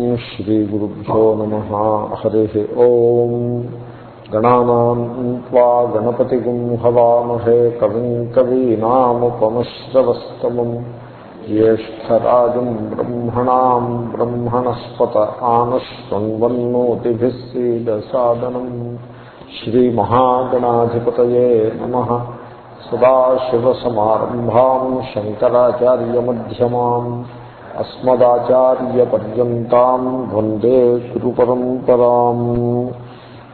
श्रीगुरुभ्यो नमः हरिः ओम् गणानान्त्वा गणपतिगुं हवामहे कविम् कवीनामुपमश्रवस्तमम् ज्येष्ठराजम् ब्रह्मणाम् ब्रह्मणस्पत आनश्वन्वन्नोतिभिः सीदसादनम् श्रीमहागणाधिपतये नमः सदाशिवसमारम्भाम् शङ्कराचार्यमध्यमाम् अस्मदाचार्यपर्यन्ताम् वंदे गुरुपरम्पराम्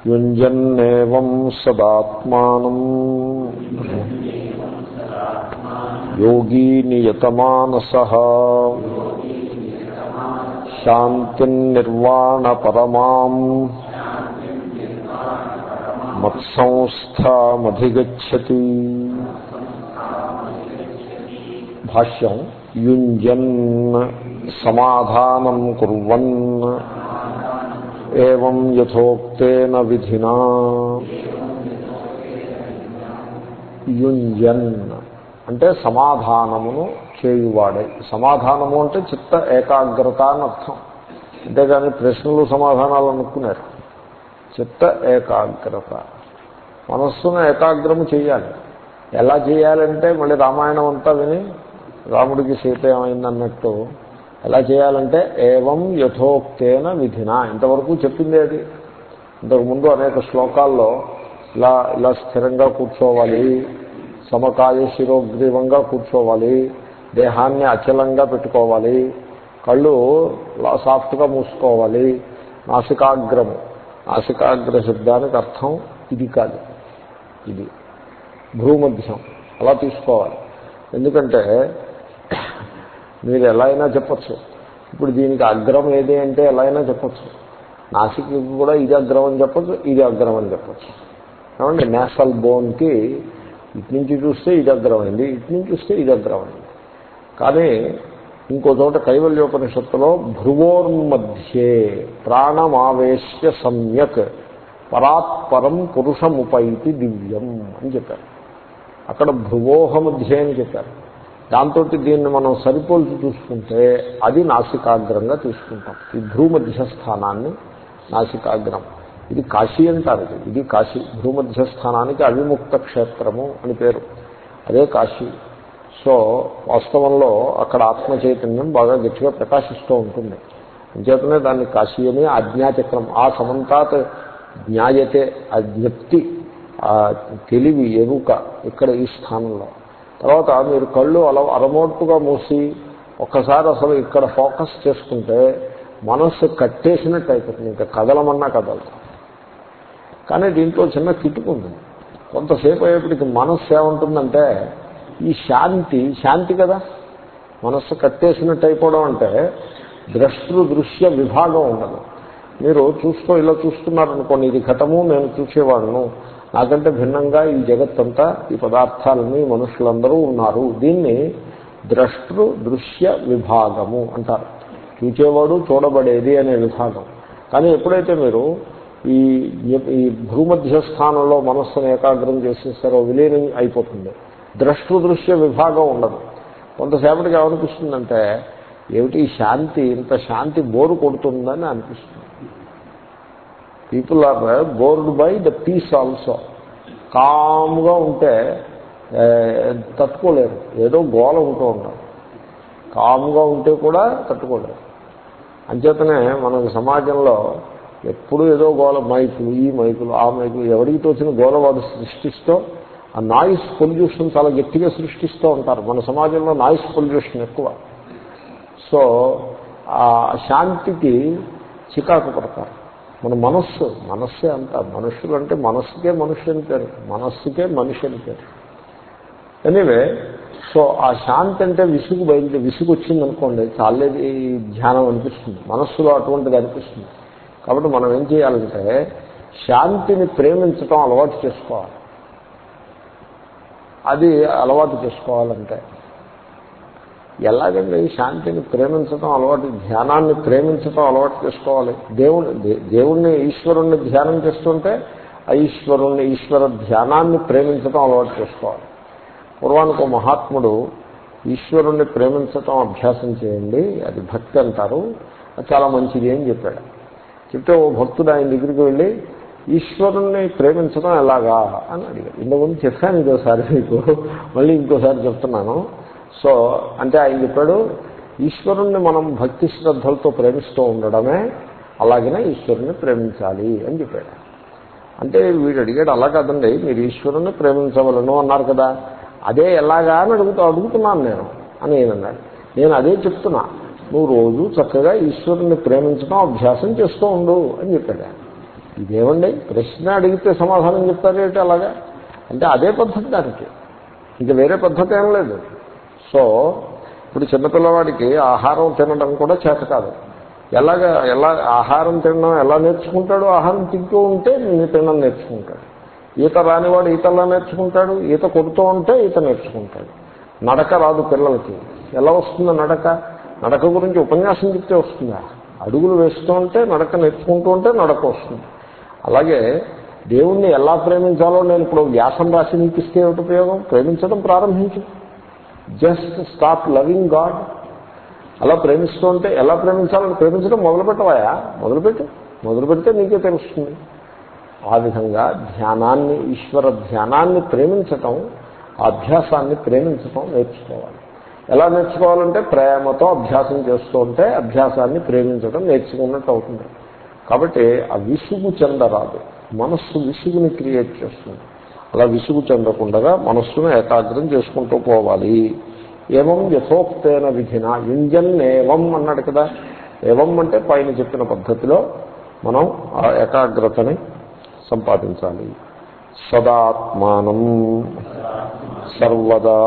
युञ्जन्नेवम् सदात्मानम् योगी नियतमानसः। शान्तिर्निर्वाणपरमाम् मत्संस्थामधिगच्छति। भाष्यम्। యుంజన్ సమాధానం కుర్వన్ ఏం యథోక్తేన విధినా యుంజన్ అంటే సమాధానమును చేయువాడే। సమాధానము అంటే చిత్త ఏకాగ్రత అని అర్థం। అంతేగాని ప్రశ్నలు సమాధానాలు అనుకున్నారు। చిత్త ఏకాగ్రత। మనస్సును ఏకాగ్రము చేయాలి। ఎలా చేయాలంటే మళ్ళీ రామాయణం అంతా విని రాముడికి సీత ఏమైందన్నట్టు ఎలా చేయాలంటే ఏవం యథోక్తేన విధిన. ఇంతవరకు చెప్పింది అది. ఇంతకుముందు అనేక శ్లోకాల్లో ఇలా ఇలా స్థిరంగా కూర్చోవాలి సమకాయ శిరోగ్రీవంగా కూర్చోవాలి దేహాన్ని అచలంగా పెట్టుకోవాలి కళ్ళు సాఫ్ట్గా మూసుకోవాలి నాసికాగ్రము. నాసికాగ్ర శబ్దానికి అర్థం ఇది కాదు. ఇది భ్రూమధ్యం. అలా తీసుకోవాలి. ఎందుకంటే మీరు ఎలా అయినా చెప్పచ్చు. ఇప్పుడు దీనికి అగ్రం ఏది అంటే ఎలా అయినా చెప్పచ్చు. నాసిక్కి కూడా ఇది అగ్రం అని చెప్పచ్చు ఇది అగ్రం అని చెప్పచ్చు. ఏమండి? నేషనల్ బోన్కి ఇటు నుంచి చూస్తే ఇది అగ్రమైంది ఇటు నుంచి చూస్తే ఇది అగ్రమైంది కానీ ఇంకో చోట కైవల్యోపనిషత్తులో భ్రువోర్మధ్యే ప్రాణమావేశ్య సమ్యక్ పరాత్పరం పురుషముపైతి దివ్యం అని చెప్పారు. అక్కడ భ్రువోహ మధ్య అని చెప్పారు. దాంతో దీన్ని మనం సరిపోల్చి చూసుకుంటే అది నాసికాగ్రంగా తీసుకుంటాం. ఈ భ్రూమధ్య స్థానాన్ని నాసికాగ్రం. ఇది కాశీ అంటారు ఇది కాశీ. భ్రూమధ్యస్థానానికి అవిముక్త క్షేత్రము అని పేరు. అదే కాశీ. సో వాస్తవంలో అక్కడ ఆత్మ చైతన్యం బాగా గట్టిగా ప్రకాశిస్తూ ఉంటుంది. అంచేతనే దాన్ని కాశీ అని ఆజ్ఞాచక్రం. ఆ సమంతాత్ జ్ఞాయతే ఆ జ్ఞప్తి ఆ తెలివి ఎరుక ఇక్కడ ఈ స్థానంలో. తర్వాత మీరు కళ్ళు అల అరమోట్టుగా మూసి ఒక్కసారి అసలు ఇక్కడ ఫోకస్ చేసుకుంటే మనస్సు కట్టేసినట్టు అయిపోతుంది. ఇంకా కదలమన్నా కదలదు. కానీ దీంట్లో చిన్న కిట్టుకుంది కొంతసేపు అయ్యేప్పటికి మనస్సు ఏముంటుందంటే ఈ శాంతి శాంతి కదా. మనస్సు కట్టేసినట్టు అయిపోవడం అంటే ద్రష్టృ దృశ్య విభాగం ఉండదు. మీరు చూస్తూ ఇలా చూస్తున్నారనుకోండి ఇది ఘటము నేను చూసేవాడును. నాకంటే భిన్నంగా ఈ జగత్తంతా ఈ పదార్థాలని మనుషులందరూ ఉన్నారు. దీన్ని ద్రష్టృ దృశ్య విభాగము అంటారు. చూచేవాడు చూడబడేది అనే విభాగం. కానీ ఎప్పుడైతే మీరు ఈ ఈ భూమధ్య స్థానంలో మనస్సును ఏకాగ్రం చేసేస్తారో విలీనం అయిపోతుంది. ద్రష్టృ దృశ్య విభాగం ఉండదు. కొంతసేపటికి ఏమనిపిస్తుందంటే ఏమిటి శాంతి? ఇంత శాంతి బోరు కొడుతుందని అనిపిస్తుంది. People are bored by the peace also కామ్గా ఉంటే తట్టుకోలేరు. ఏదో గోల ఉంటూ ఉంటారు కామ్గా ఉంటే కూడా తట్టుకోలేరు. అంచేతనే మన సమాజంలో ఎప్పుడు ఏదో గోల మైకులు ఈ మైకులు ఆ మైకులు ఎవరికి తోచిన గోల వాడు సృష్టిస్తూ ఆ నాయిస్ పొల్యూషన్ చాలా గట్టిగా సృష్టిస్తూ ఉంటారు. మన సమాజంలో నాయిస్ పొల్యూషన్ ఎక్కువ. సో ఆ శాంతికి చికాకు పడతారు. మన మనస్సు మనస్సే అంత. మనుషులు అంటే మనస్సుకే మనుషు అని పేరు. మనస్సుకే మనిషి అని పేరు. ఎనీవే సో ఆ శాంతి అంటే విసుగు బయలుదేరి విసుగు వచ్చింది అనుకోండి చాలేది ధ్యానం అనిపిస్తుంది. మనస్సులో అటువంటిది అనిపిస్తుంది. కాబట్టి మనం ఏం చేయాలంటే శాంతిని ప్రేమించటం అలవాటు చేసుకోవాలి. అది అలవాటు చేసుకోవాలంటే. ఎలాగండి శాంతిని ప్రేమించడం అలవాటు ధ్యానాన్ని ప్రేమించడం అలవాటు చేసుకోవాలి. దేవుని దేవుణ్ణి ఈశ్వరుణ్ణి ధ్యానం చేస్తుంటే ఆ ఈశ్వరుణ్ణి ఈశ్వర ధ్యానాన్ని ప్రేమించడం అలవాటు చేసుకోవాలి. పూర్వానికి మహాత్ముడు ఈశ్వరుణ్ణి ప్రేమించటం అభ్యాసం చేయండి అది భక్తి అంటారు అది చాలా మంచిది అని చెప్పాడు. చెప్తే ఓ భక్తుడు ఆయన దగ్గరికి వెళ్ళి ఈశ్వరుణ్ణి ప్రేమించడం ఎలాగా? అని అడిగాడు. ఇంతకుముందు చెప్పాను ఇంకోసారి మీకు మళ్ళీ ఇంకోసారి చెప్తున్నాను. సో అంటే ఆయన చెప్పాడు ఈశ్వరుణ్ణి మనం భక్తి శ్రద్ధలతో ప్రేమిస్తూ ఉండడమే అలాగనే ఈశ్వరుని ప్రేమించాలి అని చెప్పాడు. అంటే వీడు అడిగాడు అలా కాదండి మీరు ఈశ్వరుణ్ణి ప్రేమించవలను అన్నారు కదా. అదే ఎలాగా అని అడుగుతూ అడుగుతున్నాను నేను అని నేను అన్నాడు. నేను అదే చెప్తున్నా నువ్వు రోజు చక్కగా ఈశ్వరుణ్ణి ప్రేమించడం అభ్యాసం చేస్తూ ఉండు అని చెప్పాడు ఇదేమండి ప్రశ్న అడిగితే సమాధానం చెప్తారేంటి అలాగా? అంటే అదే పద్ధతి దానికి. ఇంకా వేరే పద్ధతి ఏం లేదు. సో ఇప్పుడు చిన్నపిల్లవాడికి ఆహారం తినడం కూడా చేత కాదు. ఎలాగ ఎలా ఆహారం తినడం ఎలా నేర్చుకుంటాడు ఆహారం తింటూ ఉంటే నేను తినడం నేర్చుకుంటాడు. ఈత రానివాడు ఈతలా నేర్చుకుంటాడు ఈత కొడుతూ ఉంటే ఈత నేర్చుకుంటాడు. నడక రాదు పిల్లలకి. ఎలా వస్తుందో నడక? నడక గురించి ఉపన్యాసం చెప్తే వస్తుందా? అడుగులు వేస్తూ ఉంటే నడక నేర్చుకుంటూ ఉంటే నడక వస్తుంది. అలాగే దేవుణ్ణి ఎలా ప్రేమించాలో నేను ఇప్పుడు వ్యాసం రాసి నీకు ఇస్తే ఏమిటి ఉపయోగం? ప్రేమించడం ప్రారంభించు. Just stop loving God. అలా ప్రేమిస్తూ ఉంటే ఎలా ప్రేమించాలని ప్రేమించడం మొదలుపెట్టవాయా మొదలుపెట్టు. మొదలు పెడితే నీకే తెలుస్తుంది. ఆ విధంగా ధ్యానాన్ని ఈశ్వర ధ్యానాన్ని ప్రేమించటం అభ్యాసాన్ని ప్రేమించటం నేర్చుకోవాలి. ఎలా నేర్చుకోవాలంటే ప్రేమతో అభ్యాసం చేస్తూ ఉంటే అభ్యాసాన్ని ప్రేమించడం నేర్చుకున్నట్టు అవుతుంది. కాబట్టి ఆ విసుగు చెందరాదు. మనస్సు విసుగుని క్రియేట్ చేస్తుంది. అలా విసుగు చెందకుండా మనస్సును ఏకాగ్రం చేసుకుంటూ పోవాలి. ఏవం యథోక్తైన విధిన యుంజన్ ఏవం అన్నాడు కదా. ఏవం అంటే పైన చెప్పిన పద్ధతిలో మనం ఆ ఏకాగ్రతని సంపాదించాలి. సదాత్మానం సర్వదా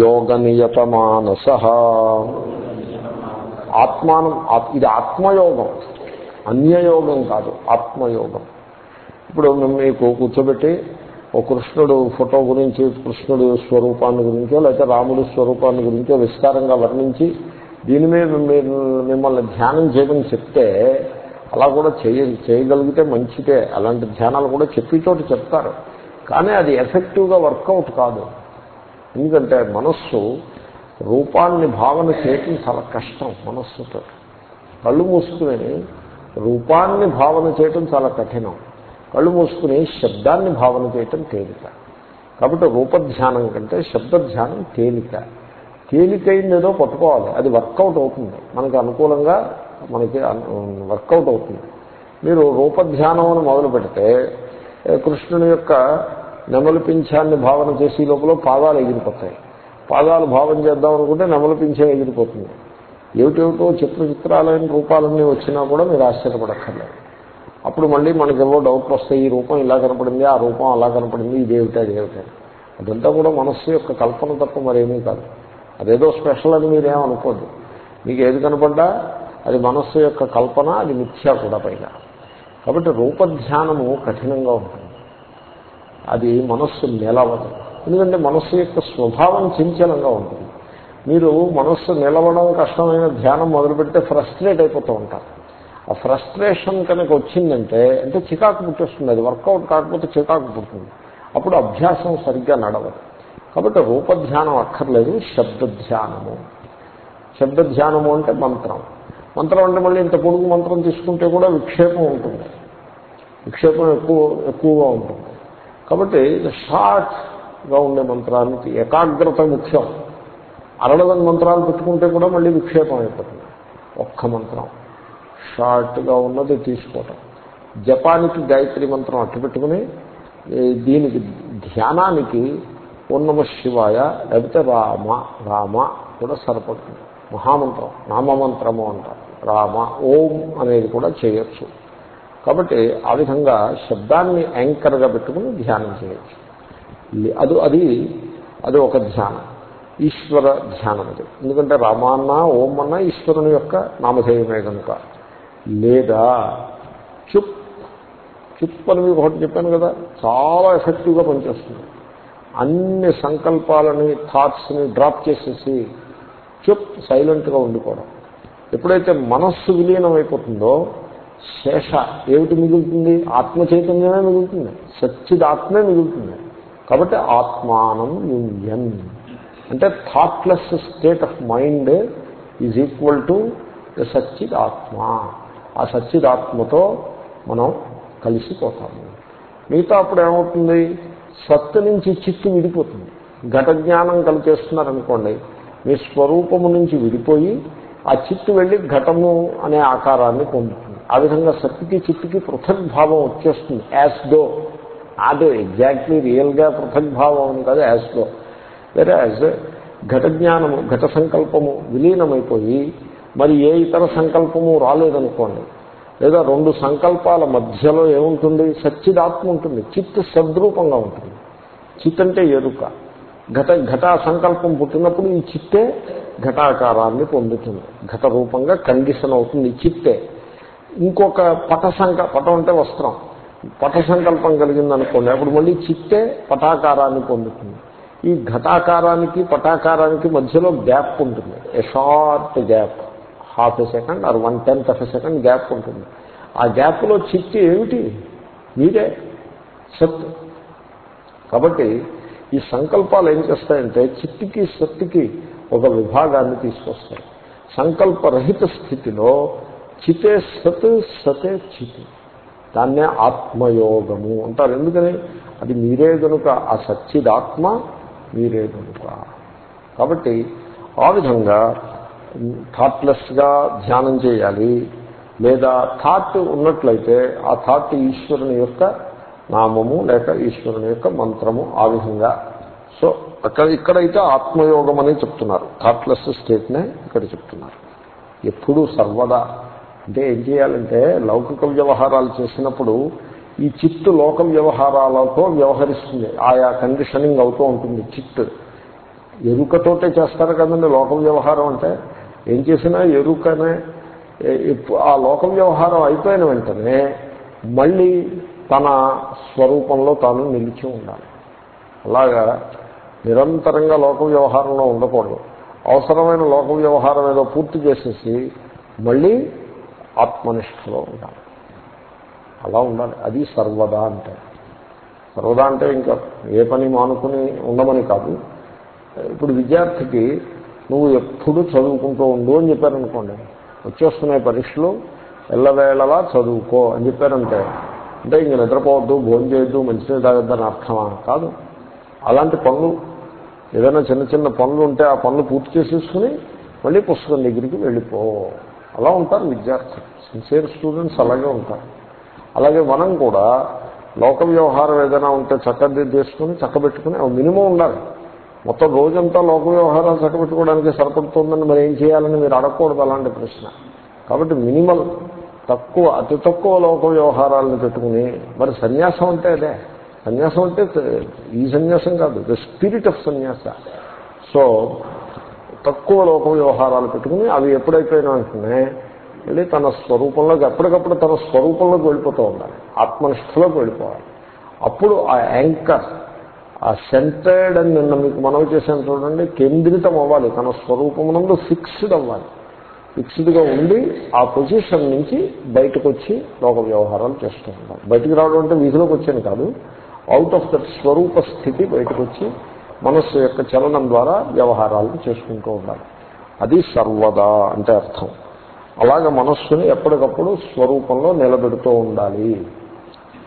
యోగనియతమానస. ఆత్మానం ఇది ఆత్మయోగం. అన్యయోగం కాదు ఆత్మయోగం. ఇప్పుడు మీకు కూర్చోబెట్టి ఓ కృష్ణుడు ఫోటో గురించి కృష్ణుడు స్వరూపాన్ని గురించో లేకపోతే రాముడు స్వరూపాన్ని గురించో విస్తారంగా వర్ణించి దీని మీద మీరు మిమ్మల్ని ధ్యానం చేయమని చెప్తే అలా కూడా చేయ చేయగలిగితే మంచిదే. అలాంటి ధ్యానాలు కూడా చెప్పి చోటు చెప్తారు. కానీ అది ఎఫెక్టివ్గా వర్కౌట్ కాదు. ఎందుకంటే మనస్సు రూపాన్ని భావన చేయటం చాలా కష్టం మనస్సుతో. కళ్ళు మూసుకుని రూపాన్ని భావన చేయటం చాలా కఠినం. కళ్ళు మూసుకుని శబ్దాన్ని భావన చేయటం తేలిక. కాబట్టి రూపధ్యానం కంటే శబ్దధ్యానం తేలిక. తేలికైంది ఏదో పట్టుకోవాలి. అది వర్కౌట్ అవుతుంది. మనకి అనుకూలంగా మనకి వర్కౌట్ అవుతుంది. మీరు రూపధ్యానం అని మొదలు పెడితే కృష్ణుని యొక్క నెమలి పింఛాన్ని భావన చేసే లోపల పాదాలు ఎగిరిపోతాయి. పాదాలు భావన చేద్దాం అనుకుంటే నెమలి పింఛం ఎగిరిపోతుంది. ఏమిటేమిటో చిత్ర చిత్రాలైన రూపాలన్నీ వచ్చినా కూడా మీరు ఆశ్చర్యపడక్కర్లేదు. అప్పుడు మళ్ళీ మనకేవో డౌట్లు వస్తాయి ఈ రూపం ఇలా కనపడింది ఆ రూపం అలా కనపడింది ఇదేమిటి అదేమిటి అదంతా కూడా మనస్సు యొక్క కల్పన తప్ప మరేమీ కాదు. అదేదో స్పెషల్ అని మీరేమనుకోద్దు మీకు ఏది కనపడ్డా అది మనస్సు యొక్క కల్పన అది మిథ్యా కూడా పైగా. కాబట్టి రూపధ్యానము కఠినంగా ఉంటుంది. అది మనస్సు నిలవదు. ఎందుకంటే మనస్సు యొక్క స్వభావం చంచలంగా ఉంటుంది. మీరు మనస్సు నిలవడం కష్టమైన ధ్యానం మొదలుపెడితే ఫ్రస్ట్రేట్ అయిపోతూ ఉంటారు. ఆ ఫ్రస్ట్రేషన్ కనుక వచ్చిందంటే అంటే చికాకు పుట్టేస్తుంది అది వర్కౌట్ కాకపోతే చికాకు పుడుతుంది. అప్పుడు అభ్యాసం సరిగ్గా నడవదు. కాబట్టి రూపధ్యానం అక్కర్లేదు శబ్దధ్యానము. శబ్దధ్యానము అంటే మంత్రం. మంత్రం అంటే మళ్ళీ ఇంత పొడుగు మంత్రం తీసుకుంటే కూడా విక్షేపం ఉంటుంది. విక్షేపం ఎక్కువ ఎక్కువగా ఉంటుంది. కాబట్టి షార్ట్గా ఉండే మంత్రానికి ఏకాగ్రత ముఖ్యం. అరడదని మంత్రాలు పెట్టుకుంటే కూడా మళ్ళీ విక్షేపం అయిపోతుంది. ఒక్క మంత్రం. షార్ట్గా ఉన్నది తీసుకోవటం. జపానికి గాయత్రి మంత్రం అట్టు పెట్టుకుని దీనికి ధ్యానానికి ఉన్నమ శివాయ లేకపోతే రామ రామ కూడా సరిపడుతుంది మహామంత్రం నామమంత్రము అంటారు రామ ఓం అనేది కూడా చేయొచ్చు. కాబట్టి ఆ విధంగా శబ్దాన్ని యాంకర్గా పెట్టుకుని ధ్యానం చేయొచ్చు. అది అది అది ఒక ధ్యానం. ఈశ్వర ధ్యానం అది. ఎందుకంటే రామాన్న ఓం అన్న ఈశ్వరుని యొక్క నామధేయమే కనుక. లేదా చుప్. చుప్ అని మీకు ఒకటి చెప్పాను కదా చాలా ఎఫెక్టివ్గా పనిచేస్తుంది. అన్ని సంకల్పాలని థాట్స్ని డ్రాప్ చేసేసి చుప్ సైలెంట్గా ఉండిపోవడం. ఎప్పుడైతే మనస్సు విలీనం అయిపోతుందో శేష ఏమిటి మిగులుతుంది? ఆత్మ చైతన్యమే మిగులుతుంది. సచ్చిదాత్మే మిగులుతుంది. కాబట్టి ఆత్మానం యూనియన్ అంటే thoughtless state of mind is equal to సచ్చిదాత్మ. ఆ సచ్చిదాత్మతో మనం కలిసిపోతాము. మిగతా అప్పుడు ఏమవుతుంది? సత్తు నుంచి చిత్తు విడిపోతుంది. ఘట జ్ఞానం కలిచేస్తున్నారనుకోండి మీ స్వరూపము నుంచి విడిపోయి ఆ చిత్తు వెళ్ళి ఘటము అనే ఆకారాన్ని పొందుతుంది. ఆ విధంగా సత్తుకి చిత్తుకి పృథగ్భావం వచ్చేస్తుంది. As though. అదే ఎగ్జాక్ట్లీ రియల్గా పృథగ్భావం కాదు యాస్ దో. వేరే యాజ్ ఘట జ్ఞానము ఘట సంకల్పము విలీనమైపోయి మరి ఏ ఇతర సంకల్పము రాలేదనుకోండి. లేదా రెండు సంకల్పాల మధ్యలో ఏముంటుంది? సచ్చిదాత్మ ఉంటుంది. చిత్ సద్రూపంగా ఉంటుంది. చిత్ అంటే ఎరుక. ఘట ఘటా సంకల్పం పుట్టినప్పుడు ఈ చిత్తే ఘటాకారాన్ని పొందుతుంది. ఘట రూపంగా కండిషన్ అవుతుంది చిత్తే. ఇంకొక పట సంక పటం అంటే వస్త్రం. పట సంకల్పం కలిగింది అనుకోండి అప్పుడు మళ్ళీ చిత్తే పటాకారాన్ని పొందుతుంది. ఈ ఘటాకారానికి పటాకారానికి మధ్యలో గ్యాప్ ఉంటుంది. A short gap half a second or one tenth of a second gap ఉంటుంది. ఆ గ్యాప్లో చిత్తి ఏమిటి? మీరే సత్ కాబట్టి ఈ సంకల్పాలు ఏం చేస్తాయంటే చిత్తికి సత్తుకి ఒక విభాగాన్ని తీసుకొస్తాయి. సంకల్పరహిత స్థితిలో చితే సత్ సతే చితి. దాన్నే ఆత్మయోగము అంటారు. ఎందుకని? అది మీరే గనుక ఆ సచ్చిదాత్మ మీరే గనుక. కాబట్టి ఆ విధంగా థాట్లెస్గా ధ్యానం చేయాలి లేదా థాట్ ఉన్నట్లయితే ఆ థాట్ ఈశ్వరుని యొక్క నామము లేక ఈశ్వరుని యొక్క మంత్రము ఆ విధంగా. సో అక్కడ ఇక్కడైతే ఆత్మయోగం అని చెప్తున్నారు. థాట్లెస్ స్టేట్నే ఇక్కడ చెప్తున్నారు. ఎప్పుడూ సర్వదా. అంటే ఏం చేయాలంటే లౌకిక వ్యవహారాలు చేసినప్పుడు ఈ చిత్తు లోక వ్యవహారాలతో వ్యవహరిస్తుంది. ఆయా కండిషనింగ్ అవుతూ ఉంటుంది చిత్తు. ఎరుకతోటే చేస్తారు కదండి లోక వ్యవహారం అంటే? ఏం చేసినా ఎరుకనే ఆ లోక వ్యవహారం అయిపోయిన వెంటనే మళ్ళీ తన స్వరూపంలో తాను నిలిచి ఉండాలి. అలాగా నిరంతరంగా లోక వ్యవహారంలో ఉండకూడదు. అవసరమైన లోక వ్యవహారం ఏదో పూర్తి చేసేసి మళ్ళీ ఆత్మనిష్టలో ఉండాలి. అలా ఉండాలి. అది సర్వదా అంటే. సర్వదా అంటే ఇంకా ఏ పని మానుకుని ఉండమని కాదు. ఇప్పుడు విద్యార్థికి నువ్వు ఎప్పుడు చదువుకుంటూ ఉండు అని చెప్పారనుకోండి. వచ్చేస్తున్నాయి పరీక్షలు ఎల్లవేళలా చదువుకో అని చెప్పారంటే అంటే ఇంక నిద్రపోవద్దు భోజనం చేయొద్దు మంచినీళ్ళు తాగొద్దని అర్థమా? కాదు. అలాంటి పనులు ఏదైనా చిన్న చిన్న పనులు ఉంటే ఆ పనులు పూర్తి చేసేసుకుని మళ్ళీ పుస్తకం దగ్గరికి వెళ్ళిపో. అలా ఉంటారు విద్యార్థులు. సిన్సియర్ స్టూడెంట్స్ అలాగే ఉంటారు. అలాగే మనం కూడా లోక వ్యవహారం ఏదైనా ఉంటే చక్కదిద్దేసుకుని చక్కబెట్టుకుని మినిమం ఉండాలి. మొత్తం రోజంతా లోక వ్యవహారాలు చక్కబెట్టుకోవడానికి సరిపడుతుందని మరి ఏం చేయాలని మీరు అడగకూడదు అలాంటి ప్రశ్న. కాబట్టి మినిమల్ తక్కువ అతి తక్కువ లోక వ్యవహారాలను పెట్టుకుని మరి సన్యాసం అంటే అదే. సన్యాసం అంటే ఈ సన్యాసం కాదు ద స్పిరిట్ ఆఫ్ సన్యాస. సో తక్కువ లోక వ్యవహారాలు పెట్టుకుని అవి ఎప్పుడైపోయినా వెంటనే వెళ్ళి తన స్వరూపంలోకి ఎప్పటికప్పుడు తన స్వరూపంలోకి వెళ్ళిపోతూ ఉండాలి. ఆత్మనిష్టలోకి వెళ్ళిపోవాలి. అప్పుడు ఆ యాంకర్ ఆ సెంటర్డ్ అని నిన్న మీకు మనవి చేశాను చూడండి కేంద్రితం అవ్వాలి తన స్వరూపమునందు ఫిక్స్డ్ అవ్వాలి. ఫిక్స్డ్గా ఉండి ఆ పొజిషన్ నుంచి బయటకు వచ్చి లోక వ్యవహారాలు చేస్తూ ఉండాలి. బయటికి రావడం అంటే వీధిలోకి వచ్చాను కాదు. అవుట్ ఆఫ్ దట్ స్వరూప స్థితి బయటకు వచ్చి మనస్సు యొక్క చలనం ద్వారా వ్యవహారాలను చేసుకుంటూ ఉండాలి. అది సర్వదా అంటే అర్థం. అలాగ మనస్సుని ఎప్పటికప్పుడు స్వరూపంలో నిలబెడుతూ ఉండాలి.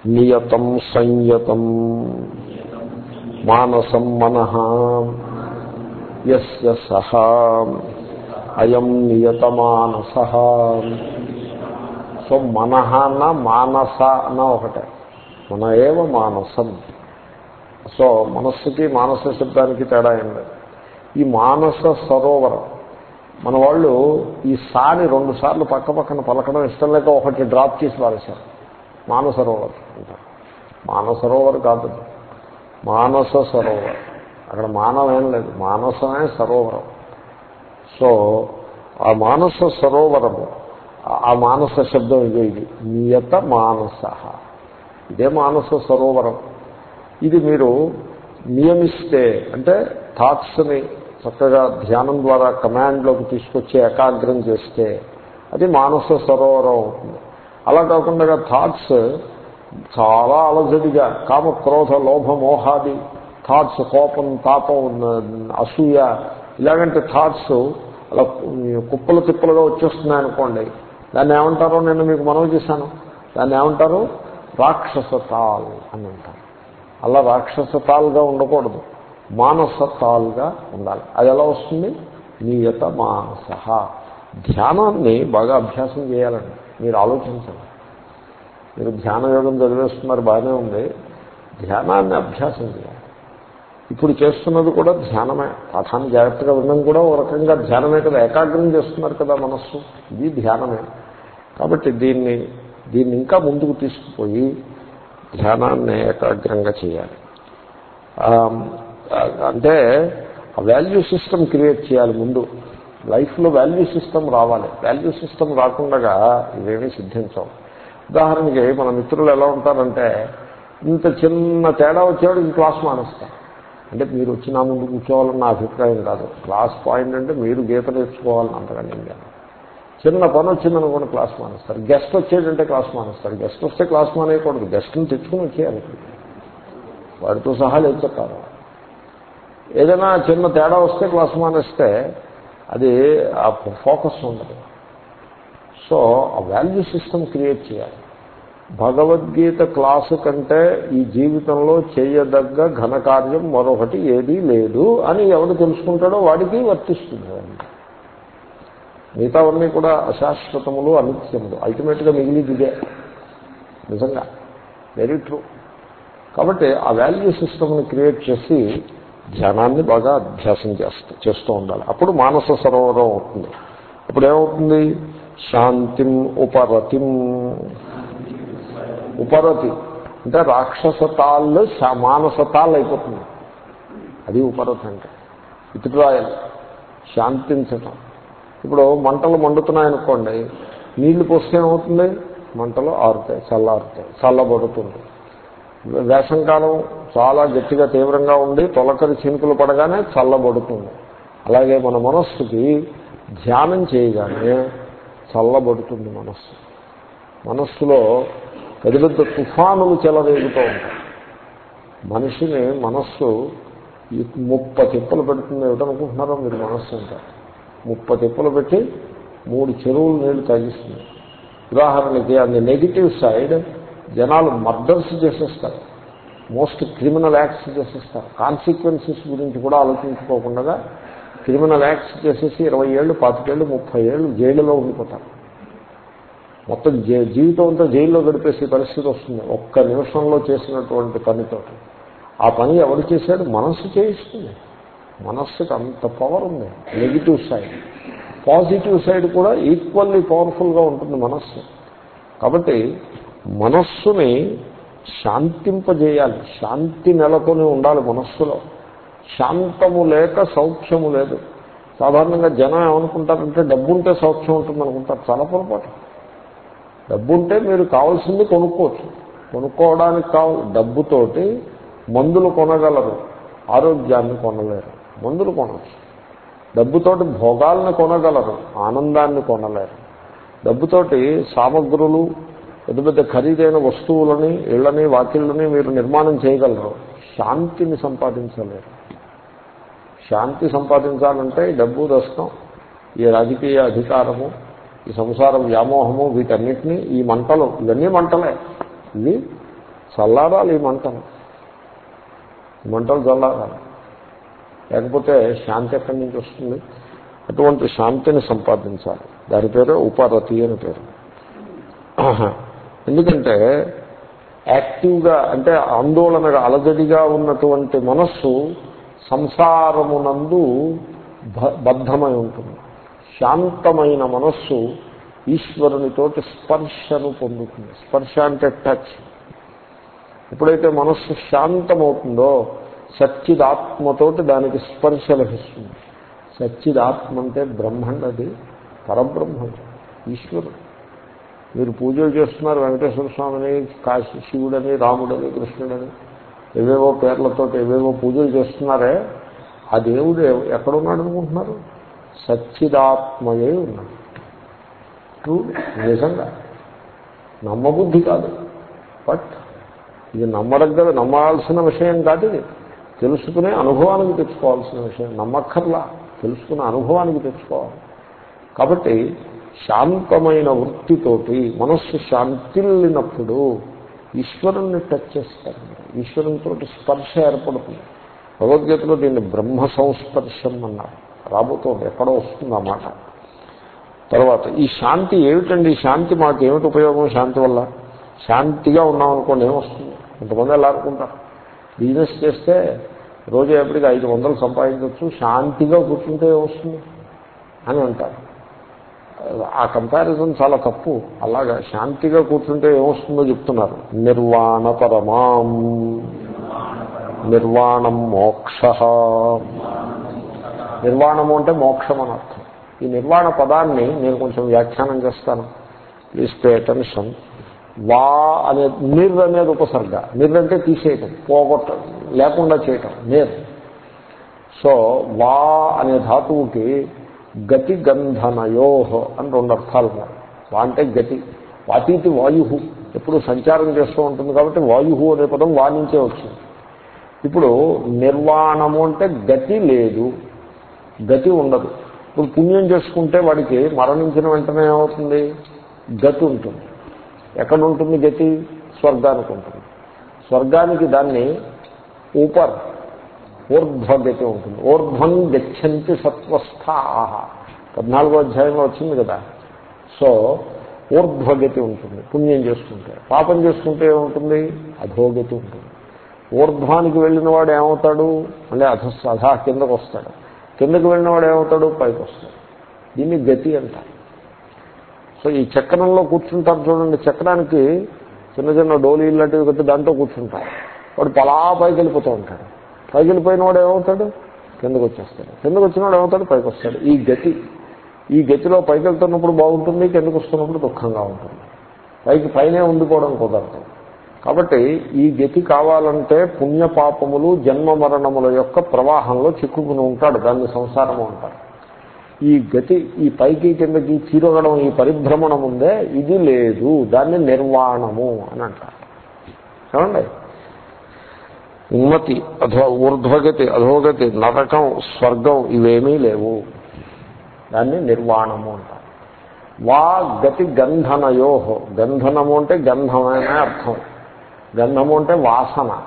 నియతం సంయతం. మానసం మనః యస్య సహ అయం నియతమానస సో మనహ అన్న మానస అన్న ఒకటే. మన ఏవ మానసం. సో మనస్సుకి మానస శబ్దానికి తేడా ఏం లేదు. ఈ మానస సరోవరం. మన వాళ్ళు ఈ సాని రెండు సార్లు పక్క పక్కన పలకడం ఇష్టం లేక ఒకటి డ్రాప్ చేసి పారేశారు. మానసరోవర్ అంటారు. మానసరోవర్ కాదు. మానస సరోవరం. అక్కడ మానవేం లేదు. మానసమే సరోవరం. సో ఆ మానస సరోవరము ఆ మానస శబ్దం ఇదే ఇది. నియత మానస. ఇదే మానస సరోవరం. ఇది మీరు నియమిస్తే అంటే థాట్స్ని చక్కగా ధ్యానం ద్వారా కమాండ్లోకి తీసుకొచ్చి ఏకాగ్రం చేస్తే అది మానస సరోవరం అవుతుంది. అలా కాకుండా థాట్స్ చాలా అలజడిగా కామ క్రోధ లోభ మోహాది థాట్స్ కోపం తాపం అసూయ ఇలాగంటే థాట్స్ అలా కుప్పలు తిప్పలుగా వచ్చేస్తున్నాయి అనుకోండి. దాన్ని ఏమంటారో నేను మీకు మనవి చేశాను. దాన్ని ఏమంటారు? రాక్షసతాల్ అని అంటారు. అలా రాక్షసతాల్గా ఉండకూడదు. మానసతాల్గా ఉండాలి. అది ఎలా వస్తుంది? నియత మానస ధ్యానాన్ని బాగా అభ్యాసం చేయాలండి. మీరు ఆలోచించండి. మీరు ధ్యాన యోగం చదివేస్తున్నారు బాగానే ఉంది. ధ్యానాన్ని అభ్యాసం చేయాలి. ఇప్పుడు చేస్తున్నది కూడా ధ్యానమే. పాఠాన్ని జాగ్రత్తగా వినడం కూడా ఒక రకంగా ధ్యానమే కదా. ఏకాగ్రం చేస్తున్నారు కదా మనస్సు. ఇది ధ్యానమే. కాబట్టి దీన్ని దీన్ని ఇంకా ముందుకు తీసుకుపోయి ధ్యానాన్ని ఏకాగ్రంగా చేయాలి. అంటే ఆ వాల్యూ సిస్టమ్ క్రియేట్ చేయాలి ముందు. లైఫ్లో వాల్యూ సిస్టమ్ రావాలి. వాల్యూ సిస్టమ్ రాకుండా ఇవేమీ సిద్ధించవు. ఉదాహరణకి మన మిత్రులు ఎలా ఉంటారంటే ఇంత చిన్న తేడా వచ్చేవాడికి క్లాస్ మానేస్తారు. అంటే మీరు వచ్చి నా ముందు కూర్చోవాలని నా అభిప్రాయం కాదు. క్లాస్ పాయింట్ అంటే మీరు గీత నేర్చుకోవాలని అంతకంటే నేను చిన్న పని వచ్చిందనుకోండి క్లాస్ మానేస్తారు. గెస్ట్ వచ్చేటంటే క్లాస్ మానేస్తారు. గెస్ట్ వస్తే క్లాస్ మానేయకూడదు. గెస్ట్ని తెచ్చుకుని వచ్చేయాలి. వాడితో సహా లేదు ఏదైనా చిన్న తేడా వస్తే క్లాస్ మానేస్తే అది ఆ ఫోకస్ ఉండదు. సో ఆ వాల్యూ సిస్టమ్ క్రియేట్ చేయాలి. భగవద్గీత క్లాసు కంటే ఈ జీవితంలో చేయదగ్గ ఘనకార్యం మరొకటి ఏదీ లేదు అని ఎవరు తెలుసుకుంటాడో వాడికి వర్తిస్తుంది మిగతావన్నీ కూడా అశాశ్వతములు అనిత్యములు. అల్టిమేట్గా మిగిలిదిదే నిజంగా. వెరీ ట్రూ కాబట్టి ఆ వాల్యూ సిస్టమ్ని క్రియేట్ చేసి ధ్యానాన్ని బాగా అభ్యాసం చేస్తూ చేస్తూ ఉండాలి. అప్పుడు మానస సరోవరం అవుతుంది. అప్పుడు ఏమవుతుంది? శాంతిం ఉపరతిం. ఉపరతి అంటే రాక్షసతాళ్ళు మానసతాళ్ళు అయిపోతుంది అది ఉపరతి అంటే. ఇటురాయలు శాంతించటం ఇప్పుడు మంటలు మండుతున్నాయనుకోండి నీళ్ళు పోస్తే ఏమవుతుంది? మంటలు ఆరుతాయి చల్లారుతాయి చల్లబడుతుంది. వేసంకాలం చాలా గట్టిగా తీవ్రంగా ఉండి తొలకరి చినుకులు పడగానే చల్లబడుతుంది. అలాగే మన మనస్సుకి ధ్యానం చేయగానే చల్లబడుతుంది మనస్సు. మనస్సులో పెద్ద పెద్ద తుఫానులు చెలరేగుతూ ఉంటాయి. మనిషిని మనస్సు ముప్ప తిప్పలు పెడుతుంది ఏమిటనుకుంటున్నారో మీరు మనస్సు ఉంటారు ముప్ప తిప్పలు పెట్టి మూడు చెరువులు నీళ్ళు తగ్గిస్తుంది ఉదాహరణకి అది నెగిటివ్ సైడ్ జనాలు మర్డర్స్ చేసేస్తారు. మోస్ట్ క్రిమినల్ యాక్ట్స్ చేసేస్తారు. కాన్సిక్వెన్సెస్ గురించి కూడా ఆలోచించుకోకుండా క్రిమినల్ యాక్ట్స్ చేసేసి ఇరవై ఏళ్ళు పాతికేళ్ళు ముప్పై ఏళ్ళు జైలులో ఉండిపోతారు. మొత్తం జీవితం అంతా జైల్లో గడిపేసే పరిస్థితి వస్తుంది. ఒక్క నిమిషంలో చేసినటువంటి పనితో ఆ పని ఎవరు చేశాడు? మనస్సు చేయిస్తుంది. మనస్సుకి అంత పవర్ ఉంది. నెగిటివ్ సైడ్ పాజిటివ్ సైడ్ కూడా ఈక్వల్లీ పవర్ఫుల్గా ఉంటుంది మనస్సు. కాబట్టి మనస్సుని శాంతింపజేయాలి. శాంతి నెలకొని ఉండాలి మనస్సులో. శాంతము లేక సౌఖ్యము లేదు. సాధారణంగా జనం ఏమనుకుంటారంటే డబ్బు ఉంటే సౌఖ్యం ఉంటుంది అనుకుంటారు చాలా పొరపాటు. డబ్బు ఉంటే మీరు కావాల్సింది కొనుక్కోవచ్చు. కొనుక్కోవడానికి కావు డబ్బుతోటి మందులు కొనగలరు. ఆరోగ్యాన్ని కొనలేరు. మందులు కొనవచ్చు డబ్బుతోటి భోగాల్ని కొనగలరు. ఆనందాన్ని కొనలేరు. డబ్బుతోటి సామగ్రులు పెద్ద పెద్ద ఖరీదైన వస్తువులని ఇళ్ళని వాకిళ్ళని మీరు నిర్మాణం చేయగలరు. శాంతిని సంపాదించలేరు. శాంతి సంపాదించాలంటే డబ్బు దశకం ఈ రాజకీయ అధికారము ఈ సంసార వ్యామోహము వీటన్నిటినీ ఈ మంటలు ఇవన్నీ మంటలే. ఇవి చల్లారాలి ఈ మంటలు. ఈ మంటలు చల్లారాలి. లేకపోతే శాంతి ఎక్కడి నుంచి వస్తుంది? అటువంటి శాంతిని సంపాదించాలి. దాని పేరు ఉపరతి అని పేరు. ఎందుకంటే యాక్టివ్గా అంటే ఆందోళనగా అలజడిగా ఉన్నటువంటి మనస్సు సంసారమునందు బద్ధమై ఉంటుంది. శాంతమైన మనస్సు ఈశ్వరునితోటి స్పర్శను పొందుతుంది. స్పర్శ అంటే టచ్. ఎప్పుడైతే మనస్సు శాంతమవుతుందో సచ్చిదాత్మతోటి దానికి స్పర్శ లభిస్తుంది. సచ్చిదాత్మ అంటే బ్రహ్మండది పరబ్రహ్మం. ఈశ్వరుడు. మీరు పూజలు చేస్తున్నారు వెంకటేశ్వర స్వామిని కాశీ శివుడని రాముడని కృష్ణుడని ఏవేవో పేర్లతో ఏవేవో పూజలు చేస్తున్నారే ఆ దేవుడు ఎక్కడున్నాడు అనుకుంటున్నారు? సచ్చిదాత్మయే ఉన్నాడు. ట్రూ నిజంగా నమ్మబుద్ధి కాదు. బట్ ఇది నమ్మదగ్గర నమ్మాల్సిన విషయం కాదు ఇది. తెలుసుకునే అనుభవానికి తెచ్చుకోవాల్సిన విషయం. నమ్మక్కర్లా తెలుసుకునే అనుభవానికి తెచ్చుకోవాలి. కాబట్టి శాంతమైన వృత్తితోటి మనస్సు శాంతిల్లినప్పుడు ఈశ్వరుణ్ణి టచ్ చేస్తారు. ఈశ్వరునితో స్పర్శ ఏర్పడుతుంది. భగవద్గీతలో దీన్ని బ్రహ్మ సంస్పర్శం అన్నారు. రాబోతోంది ఎక్కడో వస్తుంది అన్నమాట తర్వాత ఈ శాంతి ఏమిటండి? ఈ శాంతి మాకు ఏమిటి ఉపయోగం శాంతి వల్ల? శాంతిగా ఉన్నాం అనుకోండి ఏమొస్తుంది? కొంతమంది ఎలా అనుకుంటారు. బిజినెస్ చేస్తే రోజు ఎప్పటికి ఐదు వందలు సంపాదించవచ్చు. శాంతిగా కూర్చుంటే ఏమొస్తుంది? అని అంటారు. ఆ కంపారిజన్ చాలా తప్పు. అలాగా శాంతిగా కూర్చుంటే ఏమొస్తుందో చెప్తున్నారు. నిర్వాణ పరమాం. నిర్వాణం మోక్ష. నిర్వాణము అంటే మోక్షం అని అర్థం. ఈ నిర్వాణ పదాన్ని నేను కొంచెం వ్యాఖ్యానం చేస్తాను. ప్లీజ్ పే అటెన్షన్ వా అనే నిర్ అనేది ఉపసర్గ. నిర్ అంటే తీసేయటం పోగొట్ట లేకుండా చేయటం. నిర్. సో వా అనే ధాతువుకి గతి గంధనయోహ అని రెండు అర్థాలు ఉన్నాయి. వా అంటే గతి. వాతీతి వాయు ఎప్పుడు సంచారం చేస్తూ ఉంటుంది కాబట్టి వాయు అనే పదం వా నుంచే వచ్చింది. ఇప్పుడు నిర్వాణము అంటే గతి లేదు. గతి ఉండదు. ఇప్పుడు పుణ్యం చేసుకుంటే వాడికి మరణించిన వెంటనే ఏమవుతుంది? గతి ఉంటుంది. ఎక్కడ ఉంటుంది గతి? స్వర్గానికి ఉంటుంది. స్వర్గానికి దాన్ని ఊపర్ ఊర్ధ్వగతి ఉంటుంది. ఊర్ధ్వం గచ్చంతి సత్వస్థాహ పద్నాలుగో అధ్యాయంలో వచ్చింది కదా. సో ఊర్ధ్వగతి ఉంటుంది. పుణ్యం చేసుకుంటే. పాపం చేసుకుంటే ఏముంటుంది? అధోగతి ఉంటుంది. ఊర్ధ్వానికి వెళ్ళిన వాడు ఏమవుతాడు? మళ్ళీ అధ అధా కిందకు వస్తాడు. కిందకు వెళ్ళిన వాడు ఏమవుతాడు? పైకి వస్తాడు. దీన్ని గతి అంటారు. సో ఈ చక్రంలో కూర్చుంటారు చూడండి. చక్రానికి చిన్న చిన్న డోలీ లాంటివి కట్టి దాంట్లో కూర్చుంటారు. వాడు పలా పైకి వెళ్ళిపోతూ ఉంటాడు. పైకి వాడు ఏమవుతాడు? కిందకు వచ్చేస్తాడు కిందకు వచ్చినవాడు ఏమవుతాడు? పైకి వస్తాడు ఈ గతి ఈ గతిలో పైకి వెళ్తున్నప్పుడు బాగుంటుంది కిందకు వస్తున్నప్పుడు దుఃఖంగా ఉంటుంది. పైకి పైనే ఉండిపోవడం కుదరదు. కాబట్టి ఈ గతి కావాలంటే పుణ్యపాపములు జన్మ మరణముల యొక్క ప్రవాహంలో చిక్కుకుని ఉంటాడు. దాన్ని సంసారము అంటారు. ఈ గతి ఈ పైకి కిందకి చీరగడం ఈ పరిభ్రమణం ఉందే ఇది లేదు. దాన్ని నిర్వాణము అని అంటారు. చూడండి ఉన్నతి అథవా ఊర్ధ్వగతి అధోగతి నరకం స్వర్గం ఇవేమీ లేవు. దాన్ని నిర్వాణము అంటారు. వా గతి గంధనయోహో గంధనము అంటే గంధమైన అర్థం. గంధము అంటే వాసన.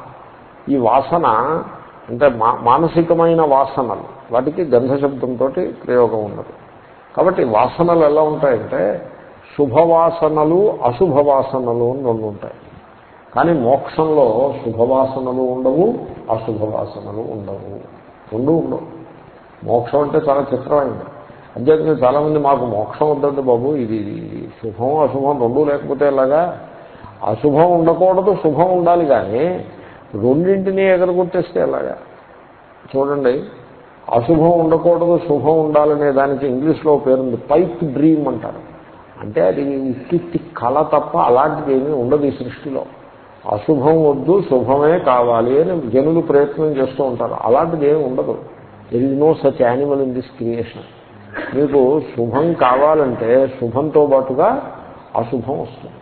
ఈ వాసన అంటే మానసికమైన వాసనలు. వాటికి గంధశబ్దంతో ప్రయోగం ఉన్నది కాబట్టి వాసనలు ఎలా ఉంటాయంటే శుభవాసనలు అశుభవాసనలు అని రెండు ఉంటాయి. కానీ మోక్షంలో శుభవాసనలు ఉండవు అశుభవాసనలు ఉండవు. రెండు ఉండవు. మోక్షం అంటే చాలా చిత్రమైంది. అంతేకాని చాలామంది మాకు మోక్షం వద్దండి బాబు ఇది శుభం అశుభం రెండూ లేకపోతే ఎలాగా? అశుభం ఉండకూడదు శుభం ఉండాలి కానీ రెండింటినీ ఎగరగొట్టేస్తే ఎలాగా? చూడండి అశుభం ఉండకూడదు శుభం ఉండాలనే దానికి ఇంగ్లీష్లో పేరుంది పైప్ డ్రీమ్ అంటారు. అంటే అది ఉత్తి కళ తప్ప అలాంటిది ఏమీ ఉండదు ఈ సృష్టిలో. అశుభం వద్దు శుభమే కావాలి అని జనులు ప్రయత్నం చేస్తూ ఉంటారు. అలాంటిది ఏమి ఉండదు. There is no such animal in this creation మీకు శుభం కావాలంటే శుభంతో పాటుగా అశుభం వస్తుంది.